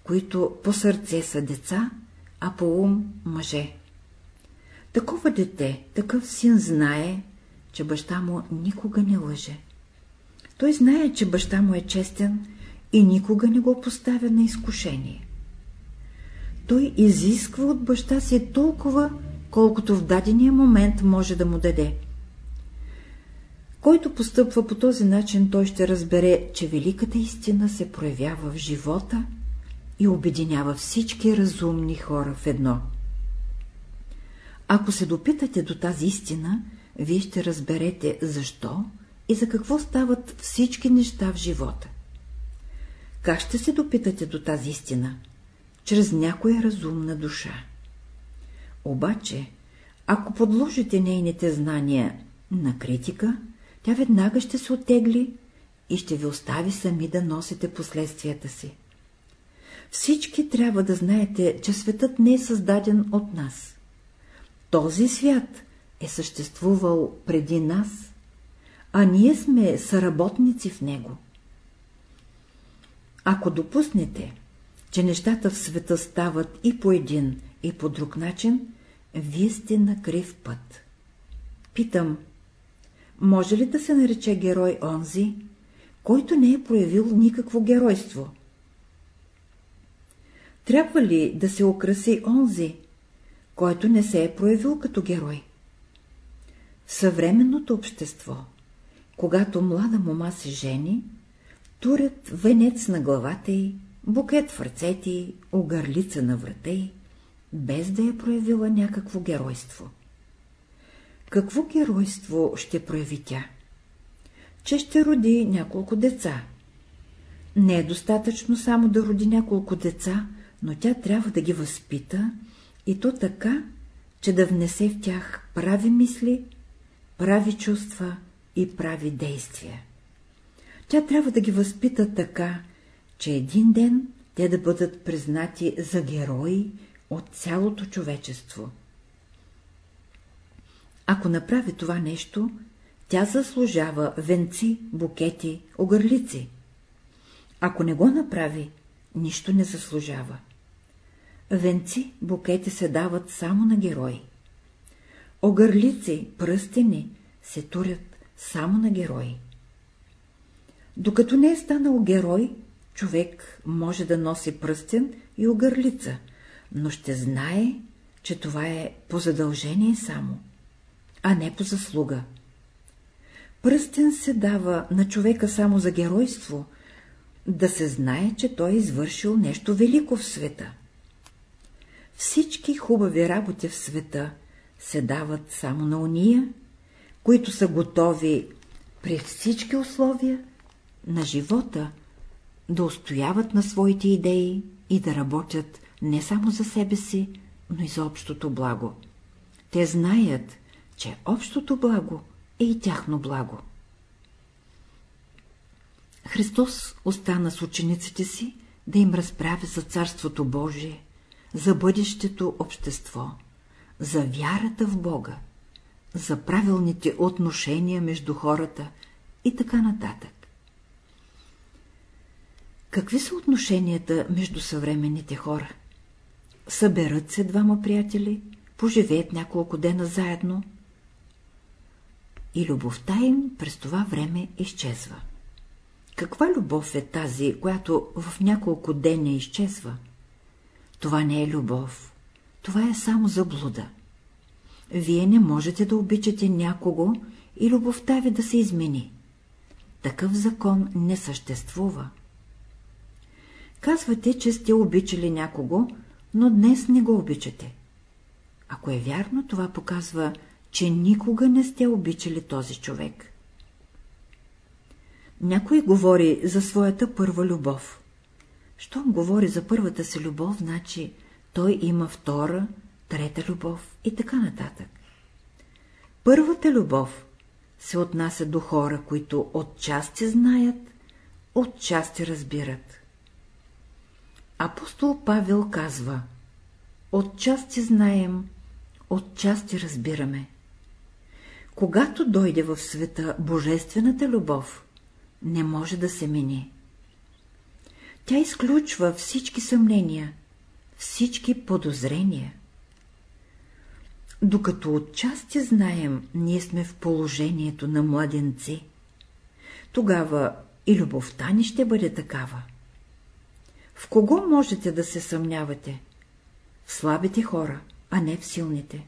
Speaker 1: които по сърце са деца, а по ум – мъже. Такова дете, такъв син знае, че баща му никога не лъже. Той знае, че баща му е честен и никога не го поставя на изкушение. Той изисква от баща си толкова, колкото в дадения момент може да му даде. Който постъпва по този начин, той ще разбере, че великата истина се проявява в живота и обединява всички разумни хора в едно. Ако се допитате до тази истина, вие ще разберете защо и за какво стават всички неща в живота. Как ще се допитате до тази истина? Чрез някоя разумна душа. Обаче, ако подложите нейните знания на критика, тя веднага ще се отегли и ще ви остави сами да носите последствията си. Всички трябва да знаете, че светът не е създаден от нас. Този свят е съществувал преди нас, а ние сме съработници в него. Ако допуснете, че нещата в света стават и по един, и по друг начин, вие сте на крив път. Питам, може ли да се нарече герой онзи, който не е проявил никакво геройство? Трябва ли да се украси онзи, който не се е проявил като герой? В съвременното общество, когато млада мома се жени, турят венец на главата й, букет в ръцете й, огърлица на врата й, без да е проявила някакво геройство. Какво геройство ще прояви тя? Че ще роди няколко деца. Не е достатъчно само да роди няколко деца, но тя трябва да ги възпита и то така, че да внесе в тях прави мисли, прави чувства и прави действия. Тя трябва да ги възпита така, че един ден те да бъдат признати за герои от цялото човечество. Ако направи това нещо, тя заслужава венци, букети, огърлици. Ако не го направи, нищо не заслужава. Венци, букети се дават само на герои. Огърлици, пръстени се турят само на герои. Докато не е станал герой, човек може да носи пръстен и огърлица, но ще знае, че това е по задължение само, а не по заслуга. Пръстен се дава на човека само за геройство, да се знае, че той е извършил нещо велико в света. Всички хубави работи в света се дават само на уния, които са готови при всички условия на живота да устояват на своите идеи и да работят не само за себе си, но и за общото благо. Те знаят, че общото благо е и тяхно благо. Христос остана с учениците си да им разправя за Царството Божие, за бъдещето общество, за вярата в Бога, за правилните отношения между хората и така нататък. Какви са отношенията между съвременните хора? Съберат се двама приятели, поживеят няколко дена заедно и любовта им през това време изчезва. Каква любов е тази, която в няколко деня изчезва? Това не е любов. Това е само заблуда. Вие не можете да обичате някого и любовта ви да се измени. Такъв закон не съществува. Казвате, че сте обичали някого, но днес не го обичате. Ако е вярно, това показва, че никога не сте обичали този човек. Някой говори за своята първа любов. Щом говори за първата си любов, значи той има втора, трета любов и така нататък. Първата любов се отнася до хора, които отчасти знаят, отчасти разбират. Апостол Павел казва Отчасти знаем, отчасти разбираме. Когато дойде в света божествената любов, не може да се мини. Тя изключва всички съмнения, всички подозрения. Докато отчасти знаем, ние сме в положението на младенци, тогава и любовта ни ще бъде такава. В кого можете да се съмнявате? В слабите хора, а не в силните.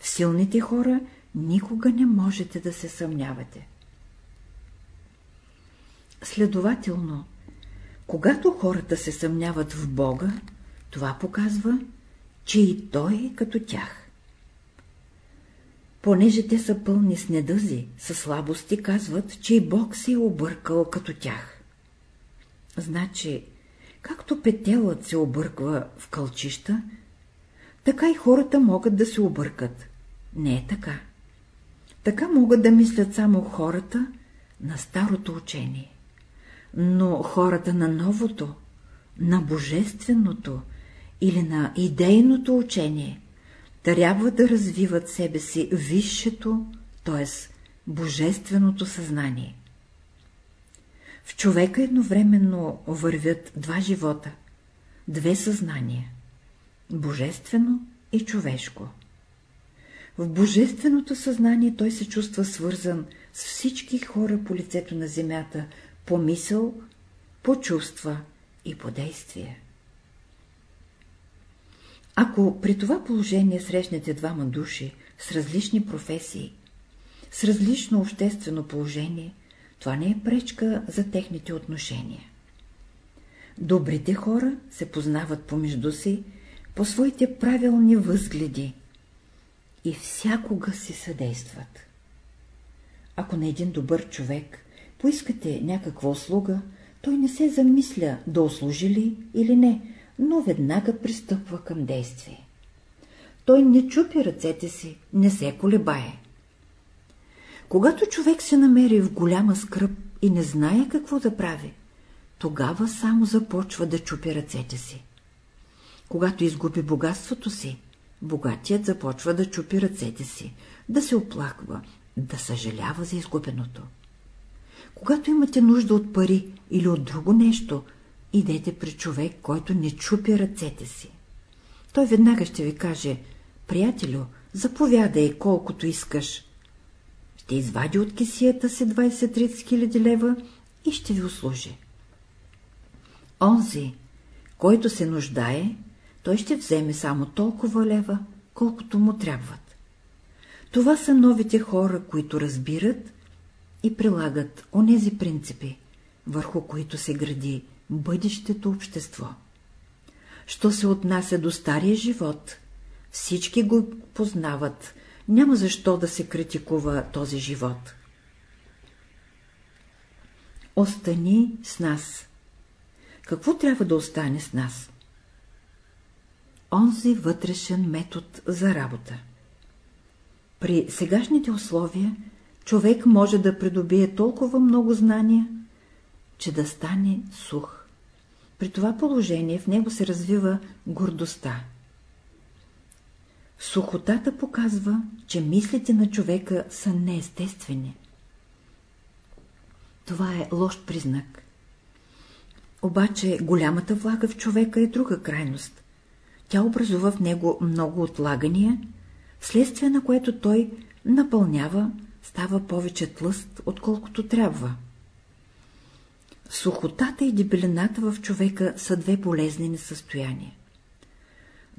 Speaker 1: В силните хора никога не можете да се съмнявате. Следователно, когато хората се съмняват в Бога, това показва, че и Той е като тях. Понеже те са пълни с недъзи, с слабости, казват, че и Бог се е объркал като тях. Значи, както петелът се обърква в кълчища, така и хората могат да се объркат. Не е така. Така могат да мислят само хората на старото учение но хората на новото, на божественото или на идейното учение трябва да развиват себе си висшето, т.е. божественото съзнание. В човека едновременно вървят два живота, две съзнания – божествено и човешко. В божественото съзнание той се чувства свързан с всички хора по лицето на земята, по мисъл, по чувства и по действие. Ако при това положение срещнете двама души с различни професии, с различно обществено положение, това не е пречка за техните отношения. Добрите хора се познават помежду си по своите правилни възгледи и всякога си съдействат. Ако на един добър човек поискате някаква услуга, той не се замисля да услужи ли или не, но веднага пристъпва към действие. Той не чупи ръцете си, не се колебае. Когато човек се намери в голяма скръп и не знае какво да прави, тогава само започва да чупи ръцете си. Когато изгуби богатството си, богатият започва да чупи ръцете си, да се оплаква, да съжалява за изгубеното. Когато имате нужда от пари или от друго нещо, идете при човек, който не чупи ръцете си. Той веднага ще ви каже, приятелю, заповядай колкото искаш. Ще извади от кисията си 20-30 хиляди лева и ще ви услужи. Онзи, който се нуждае, той ще вземе само толкова лева, колкото му трябват. Това са новите хора, които разбират и прилагат онези принципи, върху които се гради бъдещето общество. Що се отнася до стария живот, всички го познават, няма защо да се критикува този живот. Остани с нас. Какво трябва да остане с нас? Онзи вътрешен метод за работа. При сегашните условия човек може да придобие толкова много знания, че да стане сух. При това положение в него се развива гордостта. Сухотата показва, че мислите на човека са неестествени. Това е лош признак. Обаче голямата влага в човека е друга крайност. Тя образува в него много отлагания, вследствие на което той напълнява става повече тлъст, отколкото трябва. Сухотата и дебелината в човека са две болезнени състояния.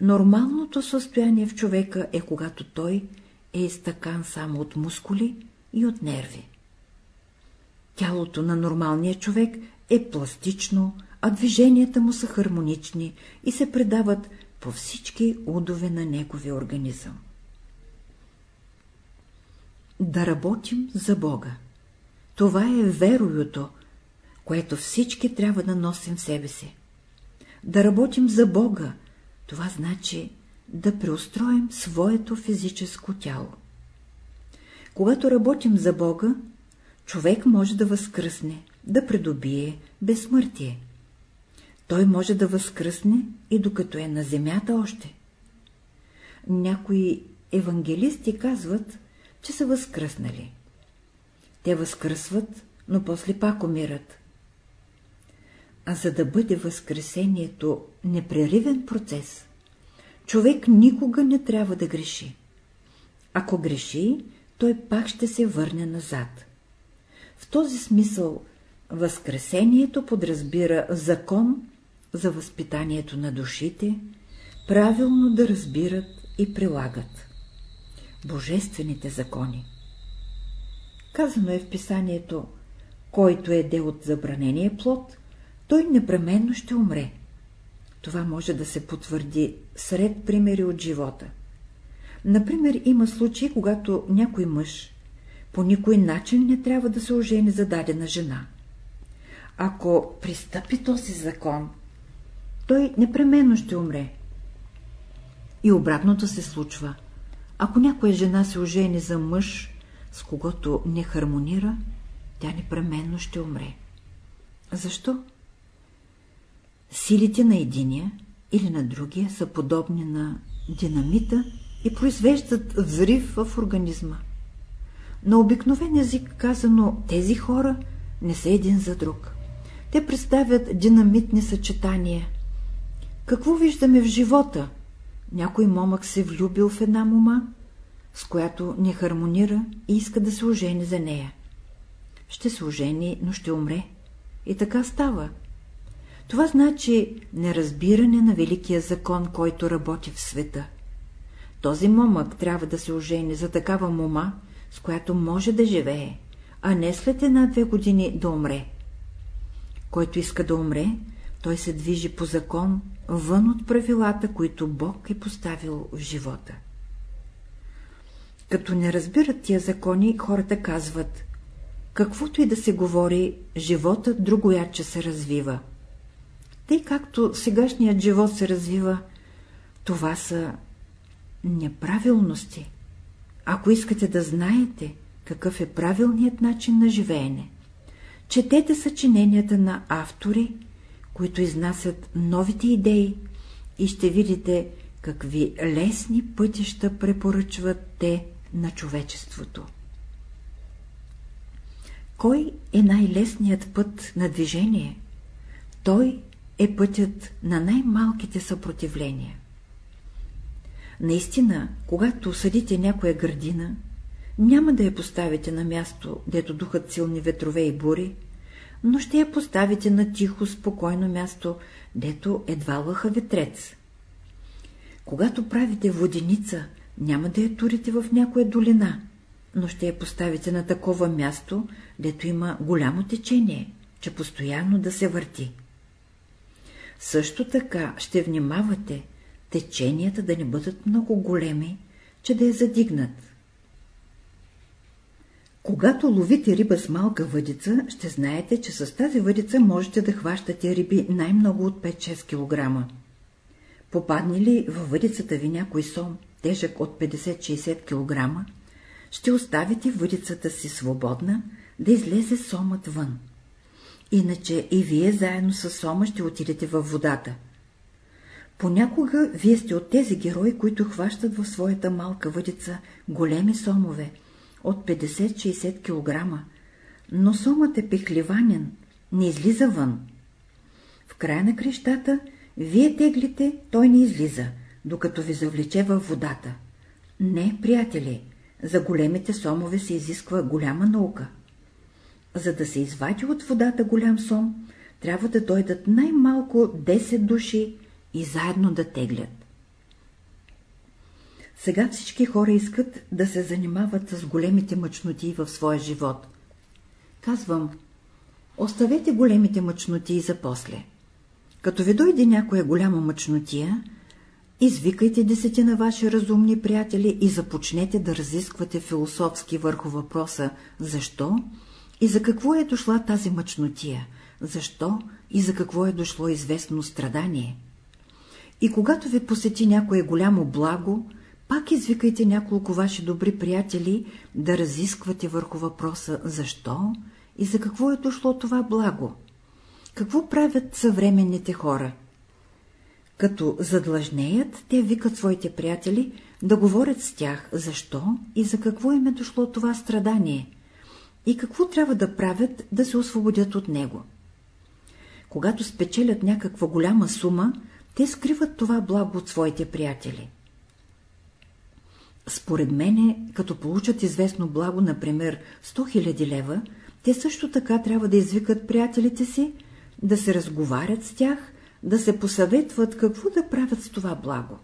Speaker 1: Нормалното състояние в човека е когато той е изтъкан само от мускули и от нерви. Тялото на нормалния човек е пластично, а движенията му са хармонични и се предават по всички удове на неговия организъм. Да работим за Бога. Това е вероюто, което всички трябва да носим в себе си. Да работим за Бога, това значи да преустроим своето физическо тяло. Когато работим за Бога, човек може да възкръсне, да придобие безсмъртие. Той може да възкръсне и докато е на земята още. Някои евангелисти казват, че са възкръснали. Те възкръсват, но после пак умират. А за да бъде възкресението непреривен процес, човек никога не трябва да греши. Ако греши, той пак ще се върне назад. В този смисъл Възкресението подразбира закон за възпитанието на душите, правилно да разбират и прилагат. Божествените закони. Казано е в писанието, който е де от забранения плод, той непременно ще умре. Това може да се потвърди сред примери от живота. Например, има случаи, когато някой мъж по никой начин не трябва да се ожени за дадена жена. Ако пристъпи този закон, той непременно ще умре. И обратното се случва. Ако някоя жена се ожени за мъж, с когото не хармонира, тя непременно ще умре. Защо? Силите на единия или на другия са подобни на динамита и произвеждат взрив в организма. На обикновен език казано, тези хора не са един за друг. Те представят динамитни съчетания. Какво виждаме в живота? Някой момък се влюбил в една мома, с която не хармонира и иска да се ожени за нея. Ще се ожени, но ще умре. И така става. Това значи неразбиране на великия закон, който работи в света. Този момък трябва да се ожени за такава мома, с която може да живее, а не след една-две години да умре. Който иска да умре, той се движи по закон, вън от правилата, които Бог е поставил в живота. Като не разбират тия закони, хората казват, каквото и да се говори, животът другояче се развива. Тъй както сегашният живот се развива, това са неправилности. Ако искате да знаете какъв е правилният начин на живеене, четете съчиненията на автори, които изнасят новите идеи и ще видите какви лесни пътища препоръчват те на човечеството. Кой е най-лесният път на движение? Той е пътят на най-малките съпротивления. Наистина, когато съдите някоя градина, няма да я поставите на място, дето духат силни ветрове и бури, но ще я поставите на тихо, спокойно място, дето едва лъха ветрец. Когато правите воденица, няма да я турите в някоя долина, но ще я поставите на такова място, дето има голямо течение, че постоянно да се върти. Също така ще внимавате теченията да не бъдат много големи, че да я задигнат. Когато ловите риба с малка въдица, ще знаете, че с тази въдица можете да хващате риби най-много от 5-6 кг. Попадне ли във въдицата ви някой сом, тежък от 50-60 кг, ще оставите въдицата си свободна, да излезе сомът вън. Иначе и вие заедно с сома ще отидете във водата. Понякога вие сте от тези герои, които хващат в своята малка въдица големи сомове, от 50-60 кг, но сомът е пехливанен, не излиза вън. В края на крещата вие теглите, той не излиза, докато ви завлече във водата. Не, приятели, за големите сомове се изисква голяма наука. За да се извади от водата голям сом, трябва да дойдат най-малко 10 души и заедно да теглят. Сега всички хора искат да се занимават с големите мъчноти в своя живот. Казвам, оставете големите мъчноти за после. Като ви дойде някоя голяма мъчнотия, извикайте десетина ваши разумни приятели и започнете да разисквате философски върху въпроса защо и за какво е дошла тази мъчнотия, защо и за какво е дошло известно страдание. И когато ви посети някое голямо благо, пак извикайте няколко ваши добри приятели да разисквате върху въпроса защо и за какво е дошло това благо. Какво правят съвременните хора? Като задлъжнеят, те викат своите приятели да говорят с тях, защо и за какво им е дошло това страдание, и какво трябва да правят да се освободят от него. Когато спечелят някаква голяма сума, те скриват това благо от своите приятели. Според мене, като получат известно благо, например 100 000 лева, те също така трябва да извикат приятелите си, да се разговарят с тях, да се посъветват какво да правят с това благо.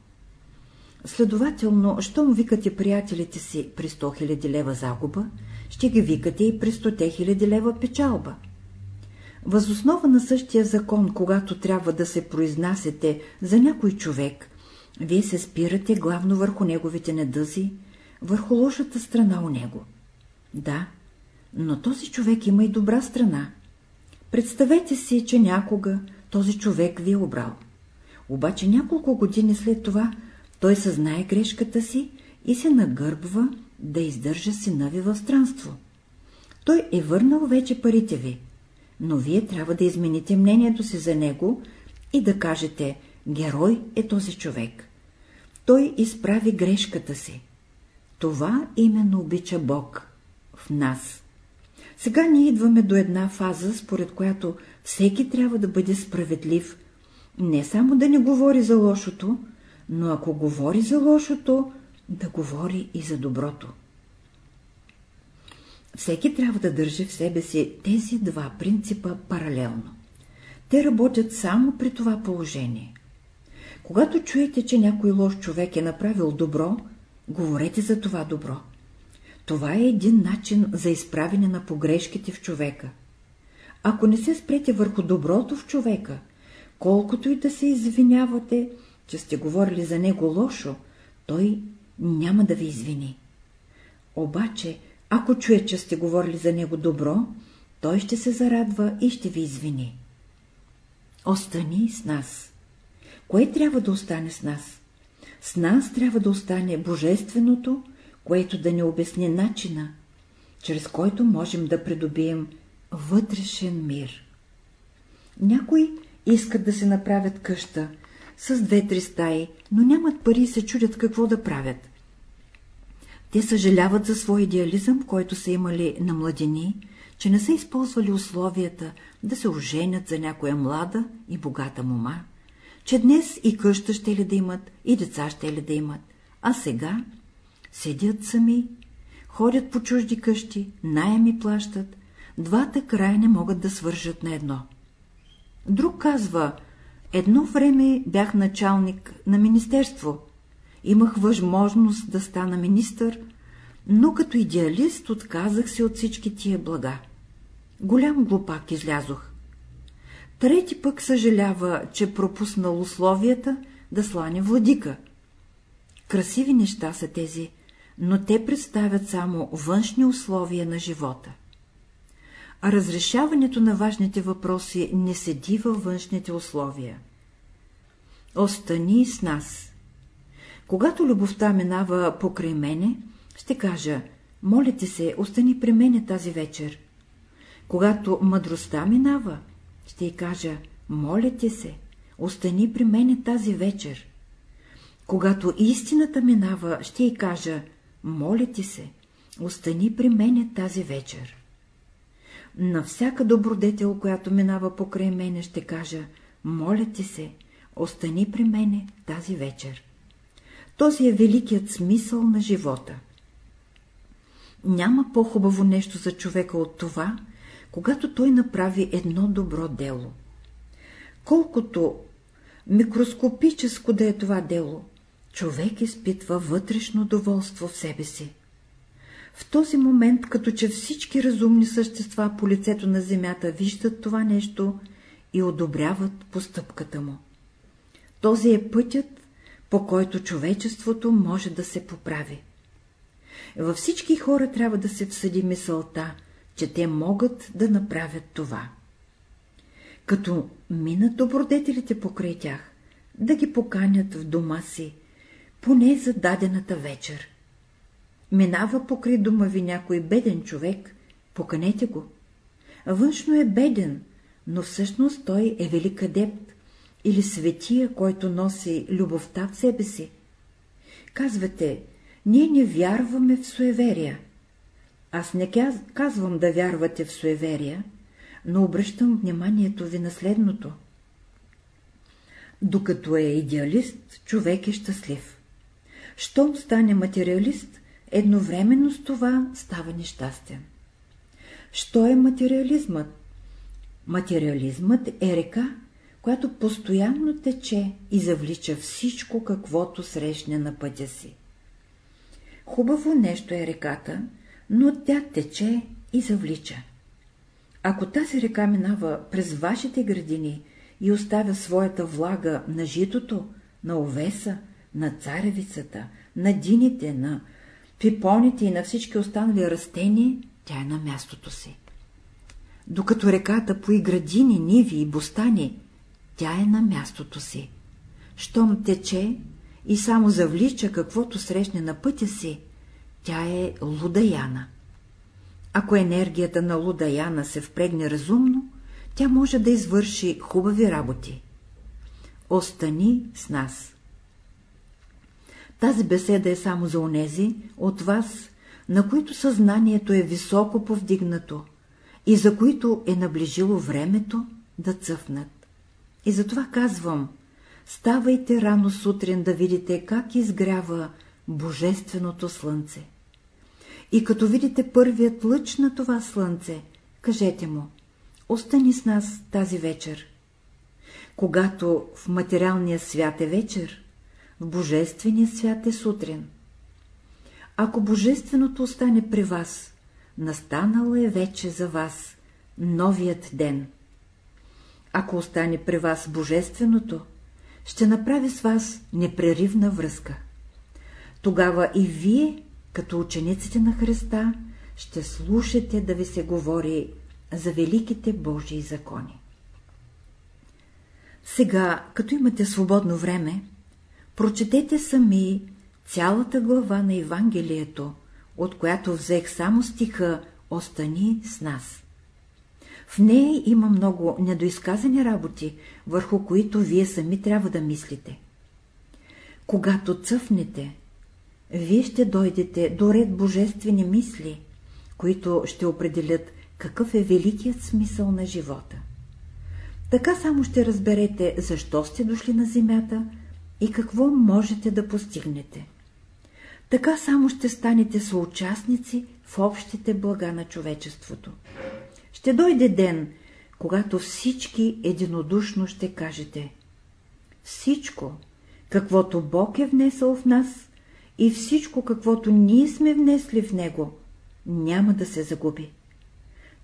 Speaker 1: Следователно, щом викате приятелите си при 100 000 лева загуба, ще ги викате и при 100 000 лева печалба. Възоснова на същия закон, когато трябва да се произнасяте за някой човек, вие се спирате главно върху неговите недъзи, върху лошата страна у него. Да, но този човек има и добра страна. Представете си, че някога този човек ви е обрал. Обаче няколко години след това той съзнае грешката си и се нагърбва да издържа сина ви в странство. Той е върнал вече парите ви, но вие трябва да измените мнението си за него и да кажете «Герой е този човек». Той изправи грешката си. Това именно обича Бог в нас. Сега ние идваме до една фаза, според която всеки трябва да бъде справедлив, не само да не говори за лошото, но ако говори за лошото, да говори и за доброто. Всеки трябва да държи в себе си тези два принципа паралелно. Те работят само при това положение. Когато чуете, че някой лош човек е направил добро, говорете за това добро. Това е един начин за изправене на погрешките в човека. Ако не се спрете върху доброто в човека, колкото и да се извинявате, че сте говорили за него лошо, той няма да ви извини. Обаче, ако чуе, че сте говорили за него добро, той ще се зарадва и ще ви извини. Остани с нас. Кое трябва да остане с нас? С нас трябва да остане Божественото, което да ни обясни начина, чрез който можем да придобием вътрешен мир. Някои искат да се направят къща с две-три стаи, но нямат пари и се чудят какво да правят. Те съжаляват за свой идеализъм, който са имали на младени, че не са използвали условията да се оженят за някоя млада и богата мома, че днес и къща ще ли да имат, и деца ще ли да имат, а сега седят сами, ходят по чужди къщи, найеми плащат, двата края не могат да свържат на едно. Друг казва, едно време бях началник на министерство, имах възможност да стана министър, но като идеалист отказах се от всички тия блага. Голям глупак излязох. Трети пък съжалява, че пропуснал условията да слане владика. Красиви неща са тези, но те представят само външни условия на живота. А разрешаването на важните въпроси не седи във външните условия. Остани с нас. Когато любовта минава покрай мене, ще кажа, моля се, остани при мене тази вечер. Когато мъдростта минава, ще й кажа, моля ти се, остани при мене тази вечер. Когато истината минава, ще й кажа, моля ти се, остани при мене тази вечер. На всяка добродетел, която минава покрай мене, ще кажа, моля ти се, остани при мене тази вечер. Този е великият смисъл на живота. Няма по-хубаво нещо за човека от това, когато той направи едно добро дело. Колкото микроскопическо да е това дело, човек изпитва вътрешно доволство в себе си. В този момент, като че всички разумни същества по лицето на земята виждат това нещо и одобряват постъпката му. Този е пътят, по който човечеството може да се поправи. Във всички хора трябва да се всъди мисълта, че те могат да направят това. Като минат добродетелите покрай тях, да ги поканят в дома си, поне за дадената вечер. Минава покрай дома ви някой беден човек, поканете го. Външно е беден, но всъщност той е велик адепт или светия, който носи любовта в себе си. Казвате, ние не вярваме в суеверия. Аз не казвам да вярвате в суеверия, но обръщам вниманието ви на следното. Докато е идеалист, човек е щастлив. Щом стане материалист, едновременно с това става нещастен. Що е материализмът? Материализмът е река, която постоянно тече и завлича всичко, каквото срещне на пътя си. Хубаво нещо е реката, но тя тече и завлича. Ако тази река минава през вашите градини и оставя своята влага на житото, на овеса, на царевицата, на дините, на пипоните и на всички останали растения, тя е на мястото си. Докато реката пои градини, ниви и бостани, тя е на мястото си. Щом тече и само завлича каквото срещне на пътя си, тя е лудаяна. Ако енергията на лудаяна се впрегне разумно, тя може да извърши хубави работи. Остани с нас. Тази беседа е само за онези от вас, на които съзнанието е високо повдигнато и за които е наближило времето да цъфнат. И затова казвам, ставайте рано сутрин да видите как изгрява Божественото слънце. И като видите първият лъч на това слънце, кажете му, остани с нас тази вечер. Когато в материалния свят е вечер, в Божествения свят е сутрин. Ако Божественото остане при вас, настанал е вече за вас новият ден. Ако остане при вас Божественото, ще направи с вас непреривна връзка. Тогава и вие, като учениците на Христа, ще слушате да ви се говори за великите Божии закони. Сега, като имате свободно време, прочетете сами цялата глава на Евангелието, от която взех само стиха «Остани с нас». В нея има много недоизказани работи, върху които вие сами трябва да мислите. Когато цъфнете, вие ще дойдете до ред божествени мисли, които ще определят какъв е великият смисъл на живота. Така само ще разберете, защо сте дошли на земята и какво можете да постигнете. Така само ще станете съучастници в общите блага на човечеството. Ще дойде ден, когато всички единодушно ще кажете Всичко, каквото Бог е внесъл в нас и всичко, каквото ние сме внесли в Него, няма да се загуби.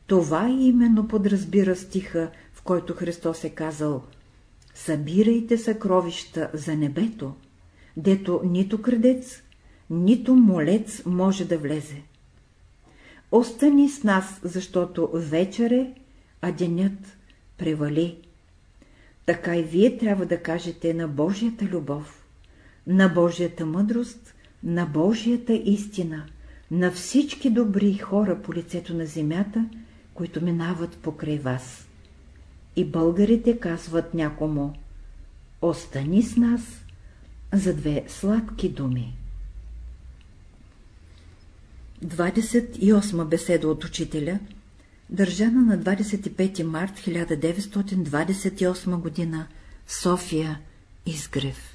Speaker 1: Това именно подразбира стиха, в който Христос е казал Събирайте съкровища за небето, дето нито крадец, нито молец може да влезе. Остани с нас, защото вечер е, а денят превали. Така и вие трябва да кажете на Божията любов, на Божията мъдрост, на Божията истина, на всички добри хора по лицето на земята, които минават покрай вас. И българите казват някому «Остани с нас» за две сладки думи. 28 беседа от учителя, държана на 25 март 1928 г. София, Изгрев